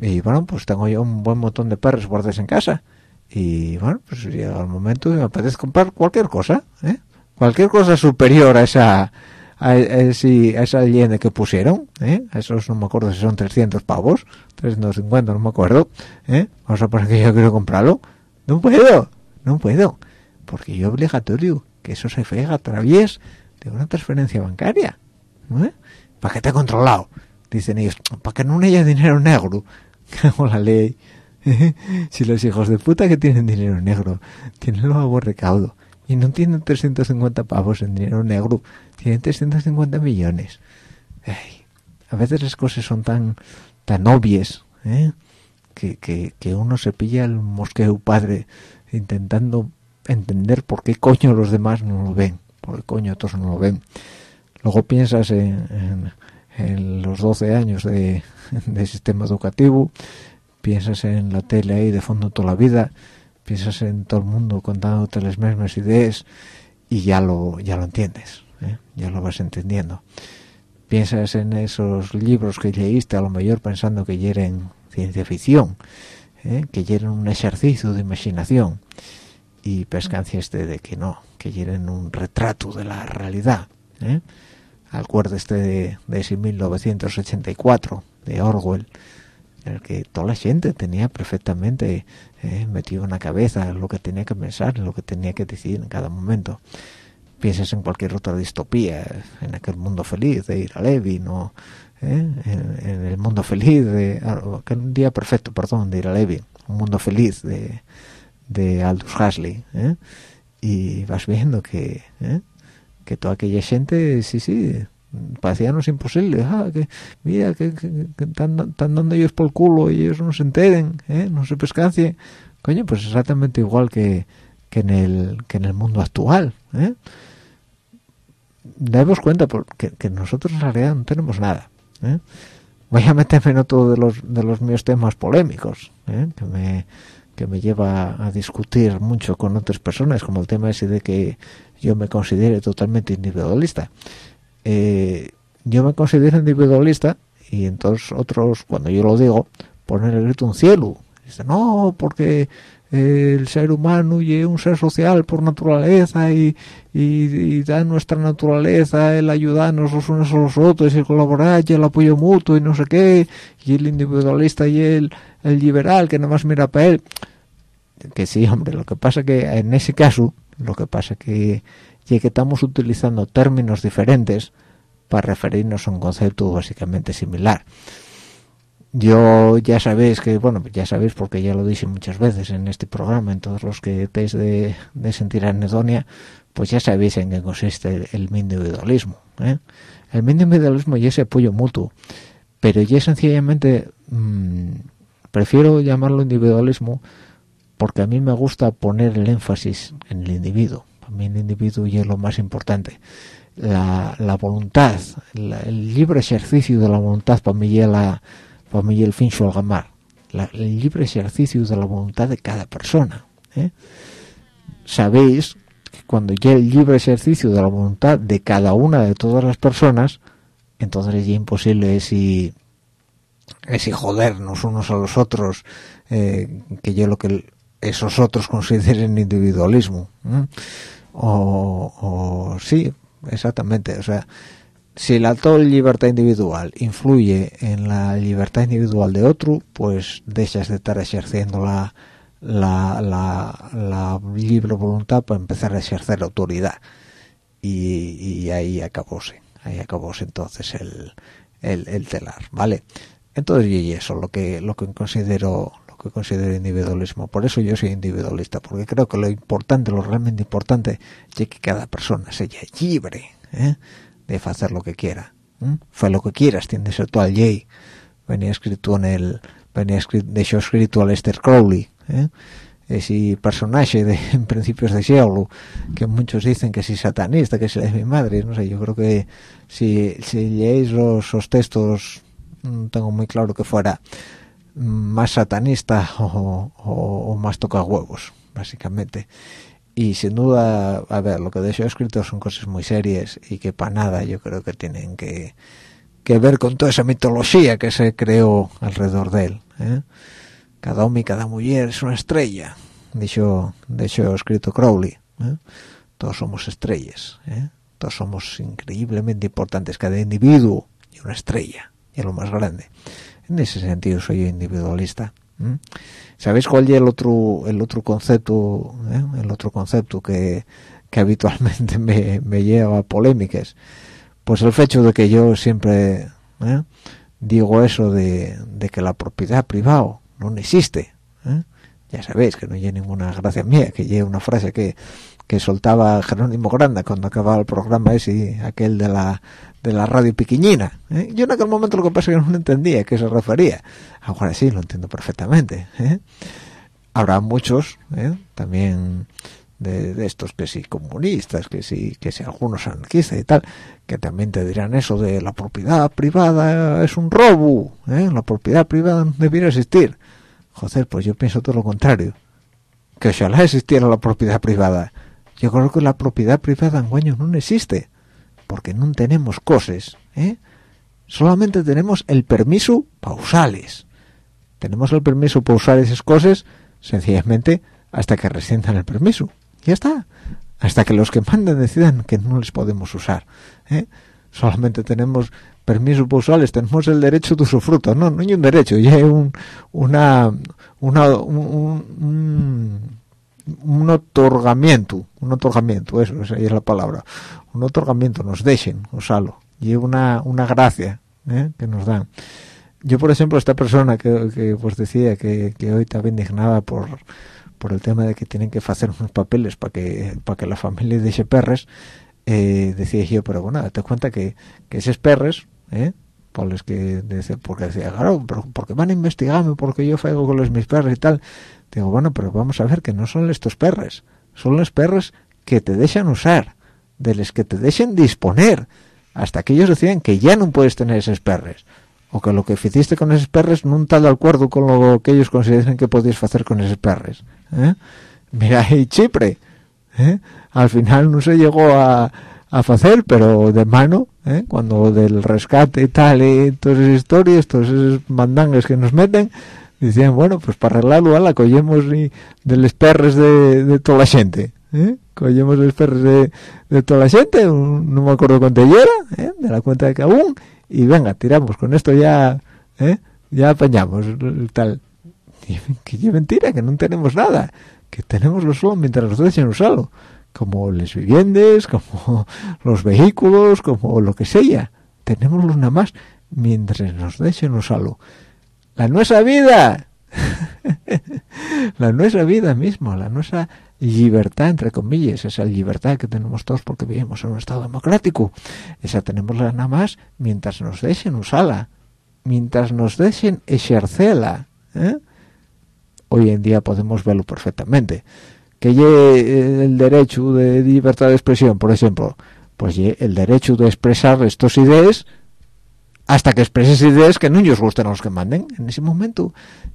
Y bueno, pues tengo yo un buen montón de perros guardados en casa y bueno pues llega el momento y me apetece comprar cualquier cosa ¿eh? cualquier cosa superior a esa a, esa leyenda que pusieron ¿eh? esos no me acuerdo si son 300 pavos 350 no me acuerdo ¿eh? vamos a poner que yo quiero comprarlo no puedo no puedo porque yo obligatorio que eso se fega a través de una transferencia bancaria para que esté controlado dicen ellos para que no haya dinero negro como la ley si los hijos de puta que tienen dinero negro tienen lo hago recaudo y no tienen 350 pavos en dinero negro, tienen 350 millones. a veces las cosas son tan tan obvias ¿eh? que, que, uno se pilla el mosqueo padre intentando entender por qué coño los demás no lo ven, por qué coño otros no lo ven. Luego piensas en, los 12 años de, sistema educativo, piensas en la tele ahí de fondo toda la vida, piensas en todo el mundo contándote las mismas ideas y ya lo ya lo entiendes, ¿eh? ya lo vas entendiendo. Piensas en esos libros que leíste a lo mejor pensando que eran ciencia ficción, ¿eh? que eran un ejercicio de imaginación y pescancias de que no, que eran un retrato de la realidad. ¿eh? este de, de ese 1984 de Orwell en el que toda la gente tenía perfectamente eh, metido en la cabeza lo que tenía que pensar, lo que tenía que decir en cada momento. Piensas en cualquier otra distopía, en aquel mundo feliz de ir a Levi, ¿no? ¿Eh? En, el mundo feliz de ah, un día perfecto, perdón, de ir a Levi, un mundo feliz de, de Aldous Huxley, ¿eh? y vas viendo que ¿eh? que toda aquella gente, sí, sí, parecíanos imposible ah, que mira que, están, dando ellos por el culo y ellos no se enteren ¿eh? no se pescancien coño pues exactamente igual que, que en el que en el mundo actual ¿eh? demos cuenta porque que nosotros en realidad no tenemos nada voy a meterme en otro de los de los míos temas polémicos que me que me lleva a discutir mucho con otras personas como el tema ese de que yo me considere totalmente individualista. Eh, yo me considero individualista y entonces otros cuando yo lo digo ponen el grito un cielo dice no porque el ser humano y un ser social por naturaleza y, y, da nuestra naturaleza el ayudarnos los unos a los otros y colaborar y el apoyo mutuo y no sé qué y el individualista y el, el liberal que nada más mira para él. Que sí hombre lo que pasa que en ese caso lo que pasa que que estamos utilizando términos diferentes para referirnos a un concepto básicamente similar. Yo ya sabéis que, bueno, ya sabéis porque ya lo dije muchas veces en este programa, en todos los que estáis de, sentir anedonia, pues ya sabéis en qué consiste el, individualismo. ¿eh? El individualismo y ese apoyo mutuo, pero yo sencillamente mm, prefiero llamarlo individualismo porque a mí me gusta poner el énfasis en el individuo. Para mí el individuo es lo más importante. La, voluntad, el libre ejercicio de la voluntad para mí mí el fin gamar el libre ejercicio de la voluntad de cada persona ¿eh? sabéis cuando ya el libre ejercicio de la voluntad de cada una de todas las personas entonces ya imposible es y es y jodernos unos a los otros eh, que yo lo que esos otros consideren individualismo o, sí exactamente o sea si la total libertad individual influye en la libertad individual de otro, pues dejas de estar ejerciendo la, la, la, libre voluntad para empezar a ejercer autoridad. Y, y ahí acabóse, ahí acabóse entonces el, el, el, telar, ¿vale? Entonces y eso lo que lo que considero lo que considero individualismo. Por eso yo soy individualista, porque creo que lo importante, lo realmente importante, es que cada persona sea libre, ¿eh? de hacer lo que quiera fue lo que quieras tiene ser tú al venía escrito en el venía escrito, de hecho escrito al Lester Crowley ¿eh? ese personaje de en principios de siglo que muchos dicen que es satanista que es de mi madre no sé yo creo que si, si leéis los, textos no tengo muy claro que fuera más satanista o más toca huevos básicamente y sin duda, a ver, lo que de hecho he escrito son cosas muy serias y que para nada yo creo que tienen que, que ver con toda esa mitología que se creó alrededor de él. ¿eh? Cada hombre cada mujer es una estrella, de hecho, escrito Crowley. ¿eh? Todos somos estrellas, ¿eh? todos somos increíblemente importantes, cada individuo y una estrella, es lo más grande. En ese sentido soy individualista. ¿Sabéis cuál es el otro el otro concepto, eh? el otro concepto que, que habitualmente me, me, lleva a polémicas? Pues el hecho de que yo siempre eh, digo eso de, de, que la propiedad privada no existe. ¿eh? Ya sabéis que no hay ninguna gracia mía, que lleve una frase que, que soltaba Jerónimo Granda cuando acababa el programa ese, aquel de la de la radio piquiñina. ¿eh? Yo en aquel momento lo que pasa es que no entendía a qué se refería. Ahora sí, lo entiendo perfectamente. ¿eh? Habrá muchos, también de, estos que sí comunistas, que sí, que sí algunos anarquistas y tal, que también te dirán eso de la propiedad privada es un robo, la propiedad privada no debiera existir. Joder, pues yo pienso todo lo contrario. Que ojalá existiera la propiedad privada. Yo creo que la propiedad privada en Guaño no existe porque no tenemos cosas, ¿eh? solamente tenemos el permiso pausales. Tenemos el permiso para usar esas cosas sencillamente hasta que resientan el permiso. Ya está. Hasta que los que mandan decidan que no les podemos usar. ¿eh? Solamente tenemos permiso pausales, tenemos el derecho de usufructo. No, no hay un derecho, ya hay un, una, una, un un otorgamiento, un otorgamiento, eso, esa es la palabra, un otorgamiento, nos dejen usarlo, y una, una gracia ¿eh? que nos dan. Yo, por ejemplo, esta persona que, que decía que, que hoy estaba indignada por, por el tema de que tienen que hacer unos papeles para que para que la familia deje perres, eh, decía yo, pero bueno, date cuenta que, que esos perres, ¿eh? por los que porque decía, claro, porque van a investigarme porque yo faigo con los mis perros y tal Digo, bueno, pero vamos a ver que no son estos perros, son los perros que te dejan usar. de los que te dejen disponer hasta que ellos decían que ya no puedes tener esos perres o que lo que hiciste con esos perres no está de acuerdo con lo que ellos consideran que podías hacer con esos perres ¿eh? mira Chipre ¿eh? al final no se llegó a, hacer pero de mano ¿eh? cuando del rescate y tal y todas esas historias todos esos mandangues que nos meten decían bueno pues para arreglarlo la cogemos de los perres de, toda la gente ¿eh? cogemos los perros de, toda la gente, no me acuerdo cuánto era, ¿eh? de la cuenta de Cabún, y venga, tiramos, con esto ya, ¿eh? ya apañamos, tal. que mentira, que no tenemos nada, que tenemos lo solo mientras nos dejen usarlo, como las viviendas, como los vehículos, como lo que sea, tenemos nada más mientras nos dejen usarlo. La nuestra vida, la nuestra vida mismo, la nuestra libertad, entre comillas, esa libertad que tenemos todos porque vivimos en un Estado democrático, esa tenemos nada más mientras nos dejen usarla, mientras nos dejen ejercerla. ¿eh? Hoy en día podemos verlo perfectamente. Que el derecho de libertad de expresión, por ejemplo, pues el derecho de expresar estas ideas hasta que expreses ideas que no ellos gusten a los que manden. En ese momento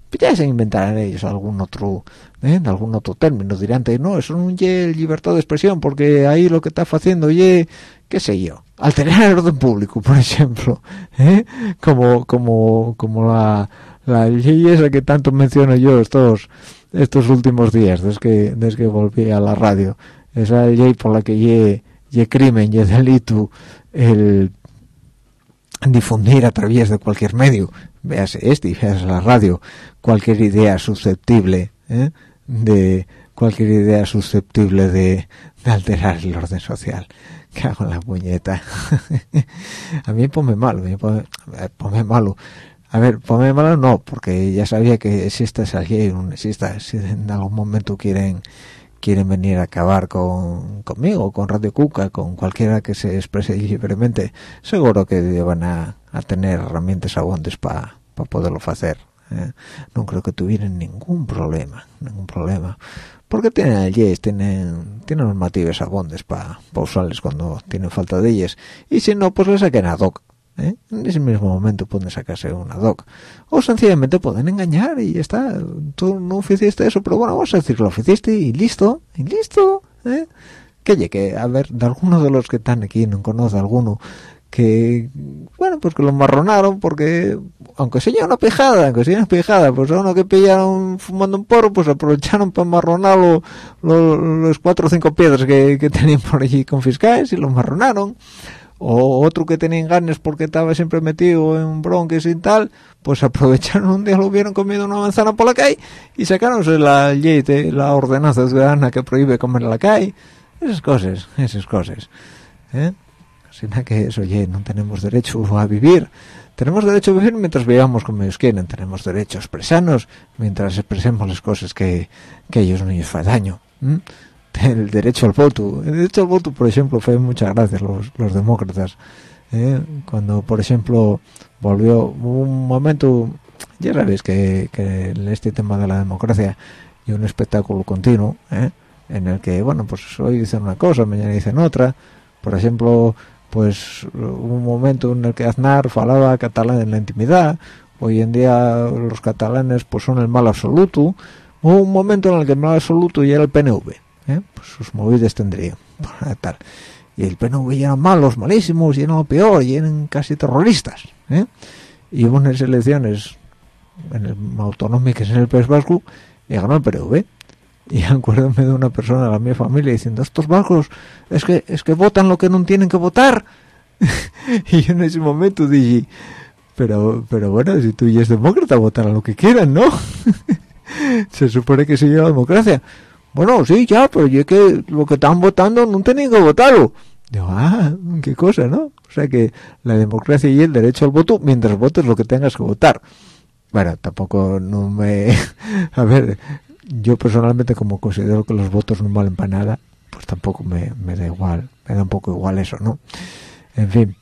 pues ya se inventarán ellos algún otro ¿eh? algún otro término dirán no eso no es libertad de expresión porque ahí lo que está haciendo oye qué sé yo alterar el orden público por ejemplo ¿eh? como como como la la ley esa que tanto menciono yo estos estos últimos días desde que desde que volví a la radio. Esa ley por la que ye, ye crimen y delito el difundir a través de cualquier medio veas este veas la radio cualquier idea susceptible ¿eh? de cualquier idea susceptible de, alterar el orden social. Que hago la puñeta. A mí ponme malo me pone, malo a ver ponme malo no porque ya sabía que esa ley no exista si en algún momento quieren quieren venir a acabar con conmigo con Radio Cuca con cualquiera que se exprese libremente seguro que van a, a tener herramientas abundantes para poderlo hacer ¿eh? no creo que tuvieran ningún problema ningún problema. Porque tienen leyes tienen tienen normativas abondes para usarles cuando tienen falta de ellas y si no pues les saquen a doc ¿eh? en ese mismo momento pueden sacarse una doc o sencillamente pueden engañar y ya está tú no hiciste eso pero bueno vamos a decir que lo hiciste y listo y listo ¿eh? que que a ver de algunos de los que están aquí no conozco alguno que bueno pues que lo marronaron porque aunque sea una pijada aunque sea una pijada pues a uno que pillaron fumando un porro pues aprovecharon para marronar los cuatro o cinco piedras que, que tenían por allí confiscadas y lo marronaron o otro que tenían ganas porque estaba siempre metido en bronques y tal pues aprovecharon un día lo vieron comiendo una manzana por la calle y sacaron la ley la ordenanza ciudadana que prohíbe comer en la calle esas cosas esas cosas ¿eh? sino que eso, oye, no tenemos derecho a vivir. Tenemos derecho a vivir mientras vivamos como ellos quieren. Tenemos derecho a expresarnos mientras expresemos las cosas que, que ellos no hacen daño. El derecho al voto. El derecho al voto, por ejemplo, fue muchas gracias los, los demócratas. ¿eh? Cuando, por ejemplo, volvió un momento, ya sabéis que, que este tema de la democracia y un espectáculo continuo, ¿eh? en el que, bueno, pues hoy dicen una cosa, mañana dicen otra. Por ejemplo, pues un momento en el que Aznar falaba catalán en la intimidad hoy en día los catalanes pues son el mal absoluto hubo un momento en el que el mal absoluto ya era el PNV ¿eh? pues sus movidas tendrían tal. Y el PNV ya eran malos malísimos y eran lo peor y eran casi terroristas ¿eh? y hubo unas elecciones en el autonómicas en el País Vasco y ganó el PNV y acuérdame de una persona de la mi familia diciendo estos vascos es que es que votan lo que no tienen que votar y yo en ese momento dije pero pero bueno si tú y es demócrata votarán lo que quieran no se supone que sigue la democracia bueno sí ya pero yo que lo que están votando no tienen que votarlo. Digo ah qué cosa no o sea que la democracia y el derecho al voto mientras votes lo que tengas que votar bueno, tampoco no me... A ver, yo personalmente como considero que los votos no valen para nada pues tampoco me, da igual me da un poco igual eso no en fin.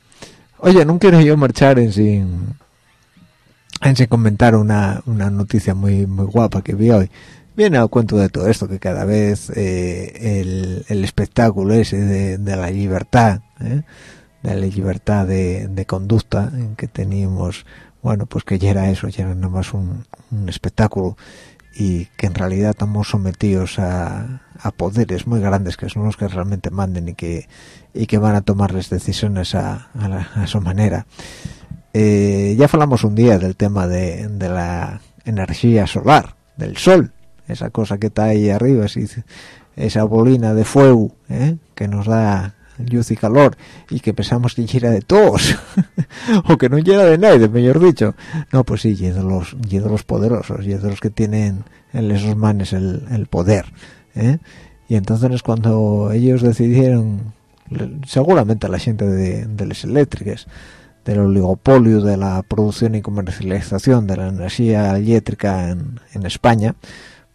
Oye no quiero yo marchar en sin en sin comentar una, una noticia muy muy guapa que vi hoy viene al cuento de todo esto que cada vez eh, el, espectáculo ese de, la libertad ¿eh? de la libertad de, conducta en que teníamos bueno pues que ya era eso ya era nada más un, espectáculo y que en realidad estamos sometidos a, poderes muy grandes que son los que realmente manden y que y que van a tomar las decisiones a, su manera eh, ya hablamos un día del tema de, de la energía solar del sol esa cosa que está ahí arriba, esa bolina de fuego ¿eh? que nos da luz y calor y que pensamos que gira de todos o que no llega de nadie, mejor dicho. No, pues sí, y de los, y de los poderosos, y de los que tienen en esos manes el, poder. ¿eh? Y entonces cuando ellos decidieron, seguramente la gente de, de las eléctricas, del oligopolio de la producción y comercialización de la energía eléctrica en España,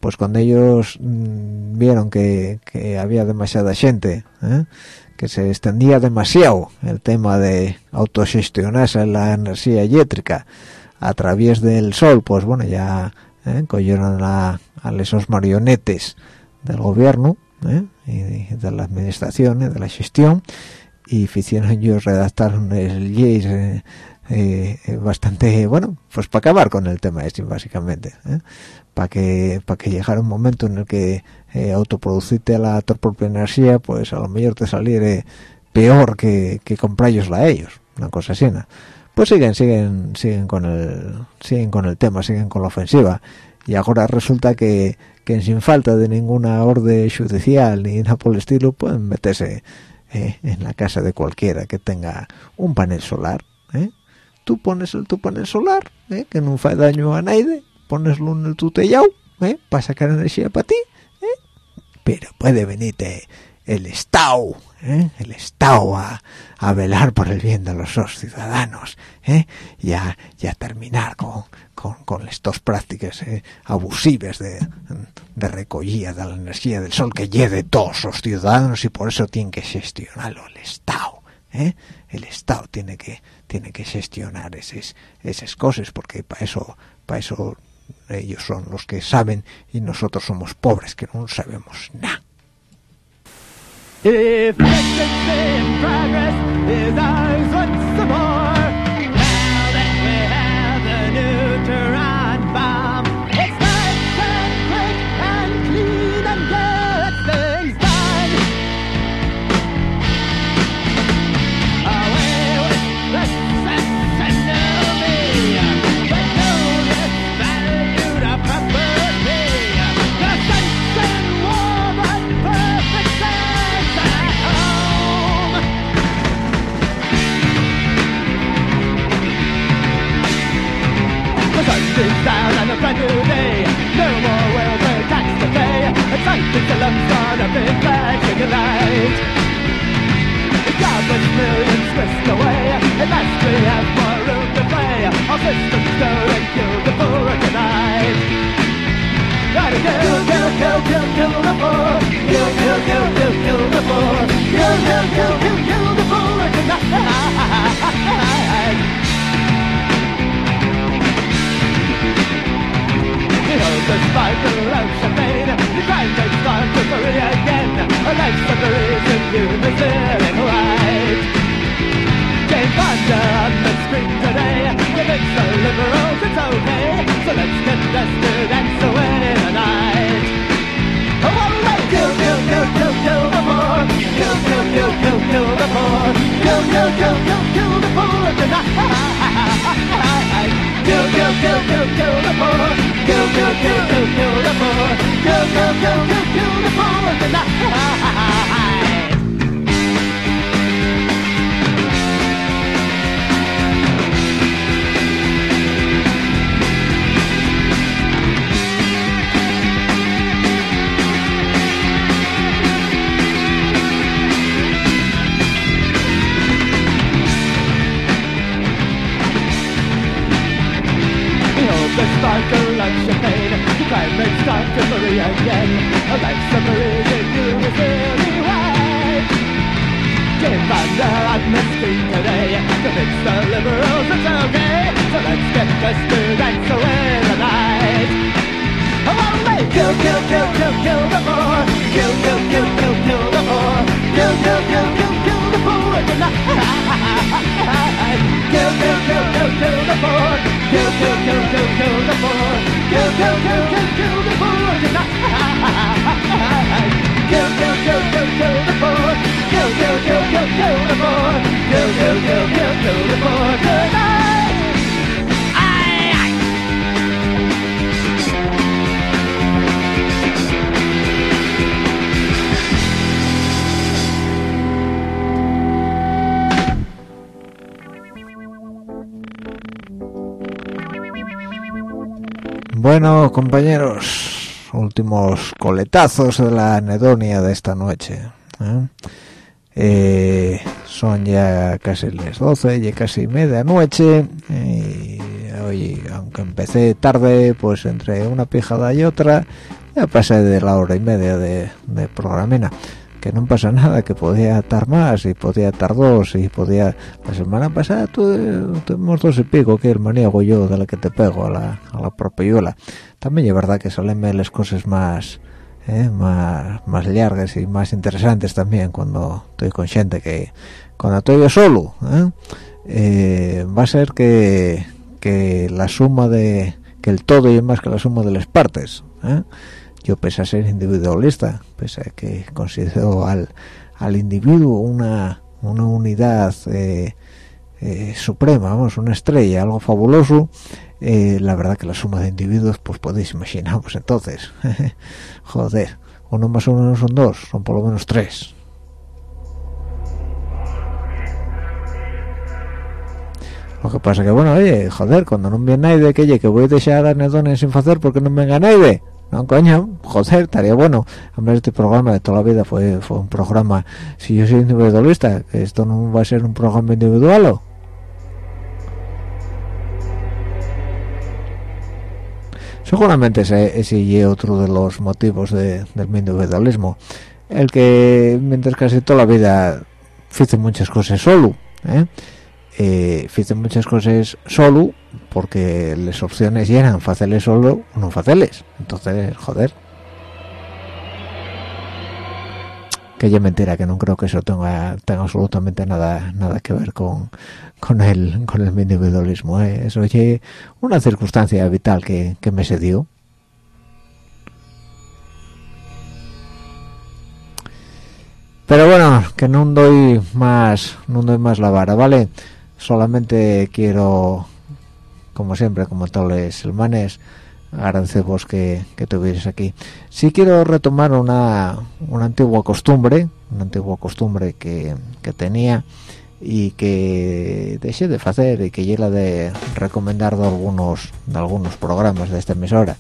pues cuando ellos mm, vieron que, había demasiada gente, ¿eh? que se extendía demasiado el tema de autogestionarse la energía eléctrica a través del sol, pues bueno, ya ¿eh? cogieron a, esos marionetes del gobierno ¿eh? y de la administración, de la gestión, y hicieron ellos redactar leyes bastante, bueno, pues para acabar con el tema este, básicamente para que para que llegara un momento en el que eh, autoproducirte la tu propia energía pues a lo mejor te saliere peor que, que a ellos una cosa así pues siguen siguen siguen con el siguen con el tema siguen con la ofensiva. Y ahora resulta que, que sin falta de ninguna orden judicial ni nada por el estilo pueden meterse eh, en la casa de cualquiera que tenga un panel solar ¿eh? Tú pones el tu panel solar que no hace daño a nadie poneslo en el tutellao ¿eh? para sacar energía para ti ¿eh? pero puede venirte el Estado ¿eh? el Estado a, velar por el bien de los ciudadanos ¿eh? y, a, terminar con, con, estas prácticas abusivas de, de recogida de la energía del sol que lleve todos los ciudadanos y por eso tiene que gestionarlo el Estado el Estado tiene que tiene que gestionar esas, esas cosas porque para eso para eso ellos son los que saben y nosotros somos pobres que no sabemos nada. Brand new day. No more welfare tax to pay. It's like the lumps on a big flashing light. Jobless millions whisked away. Last we have more room to play. Our systems and kill the poor tonight. Gotta kill, kill, kill, kill, kill the poor. Kill, kill, kill, kill, kill the poor. Kill, kill, kill, kill, kill the poor tonight. The The crime to again white Jane Fonda on the screen today the liberals it's okay So let's get dusted and so in the night Oh, all right, kill, kill, kill, kill, the poor Kill, kill, kill, kill, kill the poor Kill, kill, kill, kill, kill the poor tonight kill, kill, kill, kill, kill the poor. Kill, kill, kill, kill, kill the poor. Kill, kill, kill, kill, kill the poor tonight. the sparkle of champagne The crime makes dark and blurry again. A life submarine in you is really wide Give under on the today Convince the liberals it's okay. So let's get the students away tonight I wanna make kill, kill, kill, kill, kill the poor. Kill, kill, kill, kill, kill the poor. Kill, kill, kill, kill, kill the poor. Tonight Kill, kill, kill, kill, kill the poor. Kill, kill, kill, kill, kill the board. Kill, kill, kill, kill, kill the board. Kill, kill, kill, kill, kill the board. Kill, kill, kill, kill, kill the board. Tonight. Bueno, compañeros, últimos coletazos de la anedonia de esta noche. ¿eh? Eh, son ya casi las 12, ya casi medianoche. Y hoy, aunque empecé tarde, pues entre una pijada y otra, ya pasé de la hora y media de, de programina. Que no pasa nada, que podía estar más y podía estar dos y podía... La semana pasada tu- tuvimos dos y pico, que el maníaco yo de la que te pego a la, a la propiola. También es verdad que salen las cosas más... eh, más más largas y más interesantes también cuando estoy consciente que cuando estoy yo solo ¿eh? Eh, va a ser que, que la suma de que el todo y más que la suma de las partes ¿eh? Yo pese a ser individualista pese a que considero al, al individuo una, una unidad eh, eh, suprema, vamos, una estrella, algo fabuloso, eh, la verdad que la suma de individuos, pues podéis imaginar, pues entonces, joder, uno más uno no son dos, son por lo menos tres. Lo que pasa que, bueno, oye, joder, cuando no viene nadie, que, oye, que voy a dejar anedones sin hacer porque no venga nadie. No, coño, joder, estaría bueno. Hombre, este programa de toda la vida fue, fue un programa, si yo soy individualista, esto no va a ser un programa individual, ¿o? Seguramente ese, ese y otro de los motivos de- del individualismo. El que mientras casi toda la vida hice muchas cosas solo, ¿eh? Eh, hice muchas cosas solo porque las opciones ya eran fáciles solo o no fáciles. Entonces, joder. Que ya mentira, que no creo que eso tenga, tenga absolutamente nada nada que ver con, con el con el individualismo. ¿eh? Eso es una circunstancia vital que, que me se dio. Pero bueno, que no doy más, no doy más la vara, ¿vale? Solamente quiero, como siempre, como todos los semanas, agradeceros que, que tuvierais aquí. Sí quiero retomar una, una antigua costumbre, una antigua costumbre que, que tenía y que dejé de hacer y que llega de recomendar algunos de algunos programas de esta emisora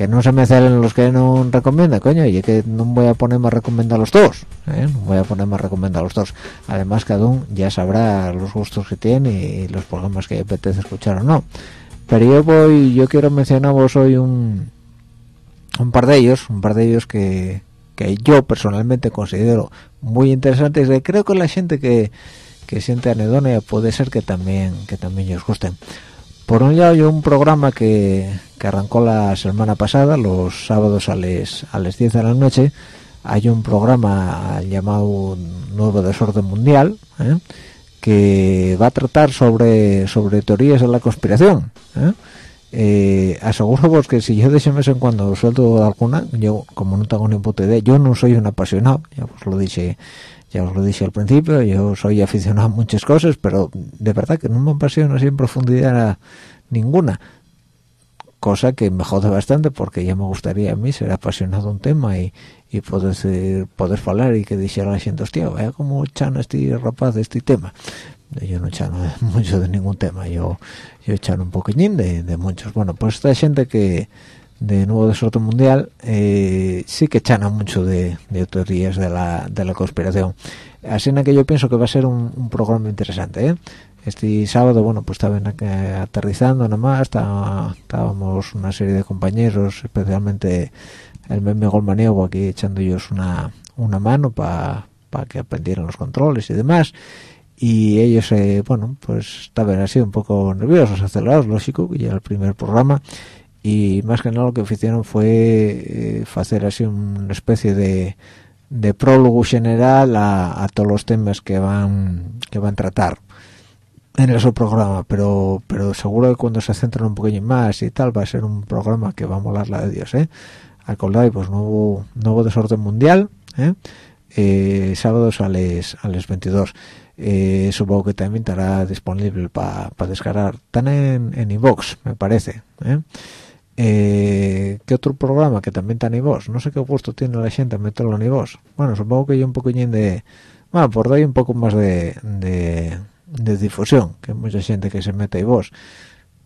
que no se me salen los que no recomienda coño y que no voy a ponerme a recomendar los dos ¿eh? no voy a ponerme a recomendar los dos. Además cada uno ya sabrá los gustos que tiene y los programas que apetece escuchar o no. Pero yo voy yo quiero mencionaros hoy un un par de ellos un par de ellos que que yo personalmente considero muy interesantes y creo que la gente que que siente anedonia puede ser que también que también os gusten por un lado hay un programa que, que arrancó la semana pasada los sábados a las a las 10 de la noche hay un programa llamado Nuevo Desorden Mundial ¿eh? que va a tratar sobre sobre teorías de la conspiración ¿eh? Eh, aseguro que si yo de ese mes en cuando suelto alguna yo como no tengo ni puta idea yo no soy un apasionado ya os lo dije ya os lo dije al principio yo soy aficionado a muchas cosas pero de verdad que no me apasiona así en profundidad ninguna. Cosa que me jode bastante porque ya me gustaría a mí ser apasionado a un tema y, y poder poder hablar y que dijera la gente hostia vaya como chano este rapaz de este tema yo no chano mucho de ningún tema yo yo chano un poquillín de, de muchos. Bueno pues esta gente que de nuevo desorden mundial eh, sí que chana mucho de, de teorías de la, de la conspiración. Así en que yo pienso que va a ser un, programa interesante ¿eh? este sábado bueno pues estaban aquí aterrizando nada más está- estábamos una serie de compañeros especialmente el meme Golmaniego aquí echando ellos una, una mano para que aprendieran los controles y demás. Y ellos eh, bueno pues estaban así un poco nerviosos acelerados lógico que ya el primer programa y más que nada lo que hicieron fue eh, hacer así una especie de, prólogo general a, a todos los temas que van que van a tratar en ese programa, pero pero seguro que cuando se centran un poquillo más y tal va a ser un programa que va a molar la de Dios, ¿eh? Acordáis, pues nuevo nuevo desorden mundial, ¿eh? Eh, sábados a les a les 22. Eh, supongo que también estará disponible para descargar. Están en en iVox, me parece, ¿eh? Eh, ¿Qué otro programa que también está en iVox? No sé qué gusto tiene la gente meterlo en iVox. Bueno, supongo que yo un poquillín de... Bueno, por dar un poco más de, de, difusión, que hay mucha gente que se mete en iVox.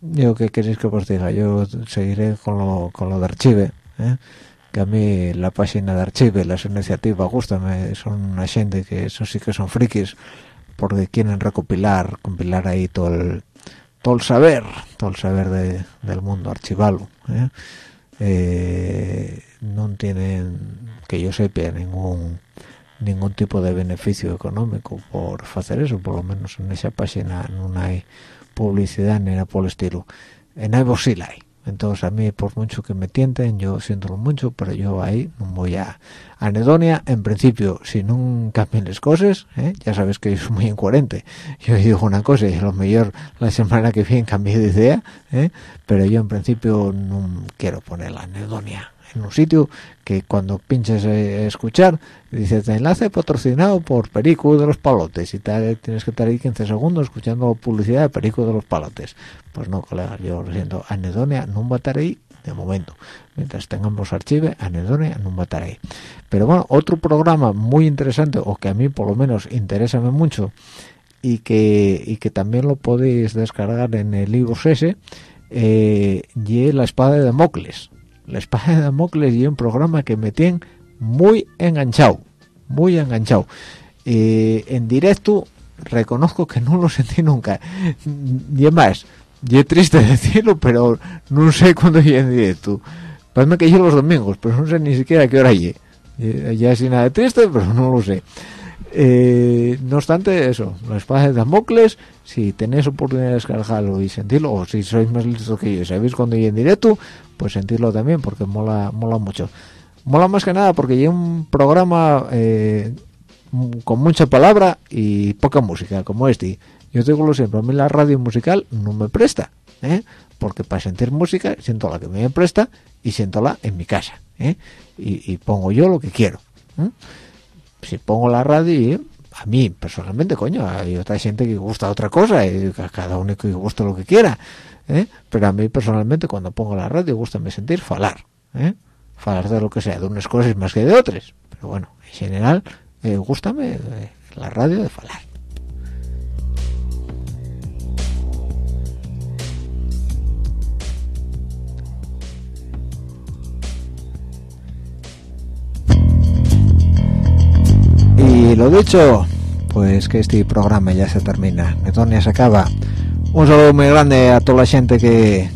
Yo, ¿qué queréis que os diga? Yo seguiré con lo, con lo de Archive, ¿eh? que a mí la página de Archive, las iniciativas, gustan, son una gente que eso sí que son frikis, porque quieren recopilar, compilar ahí todo el todo el saber, todo el saber de, del mundo, archivarlo. ¿eh? Eh, no tienen, que yo sepa, ningún ningún tipo de beneficio económico por hacer eso, por lo menos en esa página no hay publicidad ni nada por el estilo. En Evo sí la hay, Entonces a mí, por mucho que me tienten, yo siento mucho, pero yo ahí no voy a... Anedonia, en principio, si no cambian las cosas, ¿eh? ya sabes que soy muy incoherente. Yo digo una cosa y a lo mejor la semana que viene cambié de idea, ¿eh? pero yo en principio no quiero poner la anedonia en un sitio que cuando pinches eh, escuchar dice te enlace patrocinado por Perico de los Palotes y tal, tienes que estar ahí 15 segundos escuchando publicidad de Perico de los Palotes. Pues no colega yo siento anedonia no va a estar ahí de momento. Mientras tengamos archive anedonia no va a estar ahí pero bueno otro programa muy interesante o que a mí por lo menos interesa mucho y que y que también lo podéis descargar en el libros ese eh, y la espada de Damocles la espada de Damocles y un programa que me tiene muy enganchado, muy enganchado. Eh, en directo reconozco que no lo sentí nunca. Y es más, y triste decirlo, pero no sé cuándo llegué en directo. Parece que yo los domingos, pero no sé ni siquiera qué hora llegué. Ya es nada triste, pero no lo sé. Eh, no obstante, eso, la espada de Damocles, si tenéis oportunidad de descargarlo y sentirlo, o si sois más listos que yo sabéis cuando llegue en directo, pues sentirlo también, porque mola mola mucho. Mola más que nada porque hay un programa eh, con mucha palabra y poca música, como este. Yo digo lo siempre, a mí la radio musical no me presta, ¿eh? porque para sentir música siento la que me presta y siento en mi casa, ¿eh? y, y, pongo yo lo que quiero. ¿Eh? si pongo la radio a mí personalmente coño hay otra gente que gusta otra cosa y cada uno que gusta lo que quiera ¿eh? pero a mí personalmente cuando pongo la radio gusta me sentir falar ¿eh? falar de lo que sea de unas cosas más que de otras pero bueno en general eh, gustame la radio de falar Y lo dicho, pues que este programa ya se termina, Netonia se acaba. Un saludo muy grande a toda la gente que,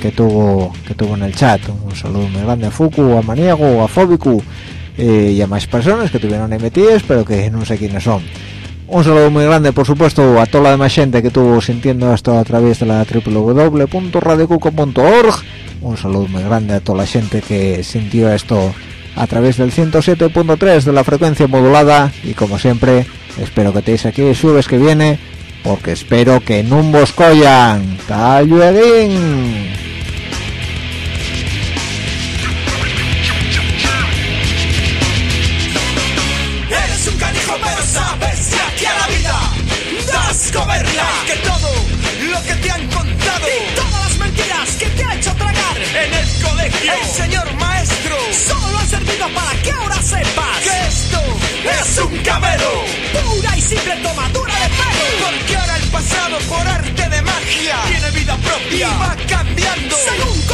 que tuvo que tuvo en el chat. Un saludo muy grande a Fuku, a Maniego, a Fóbicu eh, y a más personas que tuvieron emitidas, pero que no sé quiénes son. Un saludo muy grande, por supuesto, a toda la demás gente que estuvo sintiendo esto a través de la www.radiocuco.org. Un saludo muy grande a toda la gente que sintió esto a través del 107.3 de la frecuencia modulada y como siempre espero que tenéis aquí el subes que viene porque espero que no vos collan ¡Tallueguín! Eres un canijo pero sabes que aquí a la vida das coberla que todo lo que te han contado y todas las mentiras que te ha hecho tragar en el colegio. El señor para que ahora sepas que esto es un cabelo pura y simple tomadura de pelo. Porque ahora el pasado por arte de magia tiene vida propia y va cambiando. Según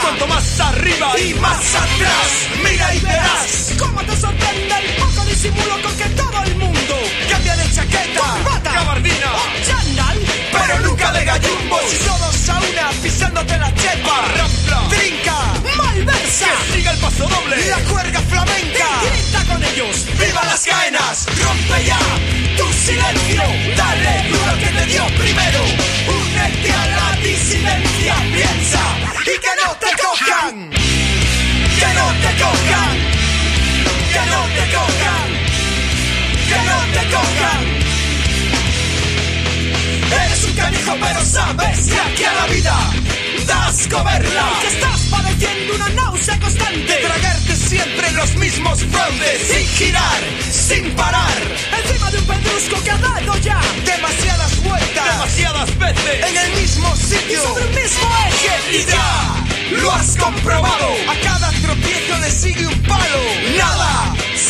Cuanto más arriba y más atrás, mira y verás cómo te sorprende el poco disimulo con que todo el mundo cambia de chaqueta, corbata, gabardina chandal, pero, nunca de gallumbo. Si todos a una pisándote la chepa, rampla, trinca, malversa, que siga el paso doble, la cuerga flamenca, grita con ellos, viva las caenas, rompe ya tu silencio, dale duro que te dio primero, únete a la cojan, que no te cojan, que no te cojan, que no te cojan. Eres un canijo pero sabes que aquí a la vida das coberla. Y que estás padeciendo una náusea constante, tragarte siempre los mismos fraudes sin girar, sin parar. Encima de un pedrusco que ha dado ya demasiadas vueltas, demasiadas veces. En el mismo sitio, y sobre el mismo eje. Y ya lo has comprobado. A cada tropiezo le sigue un palo. Nada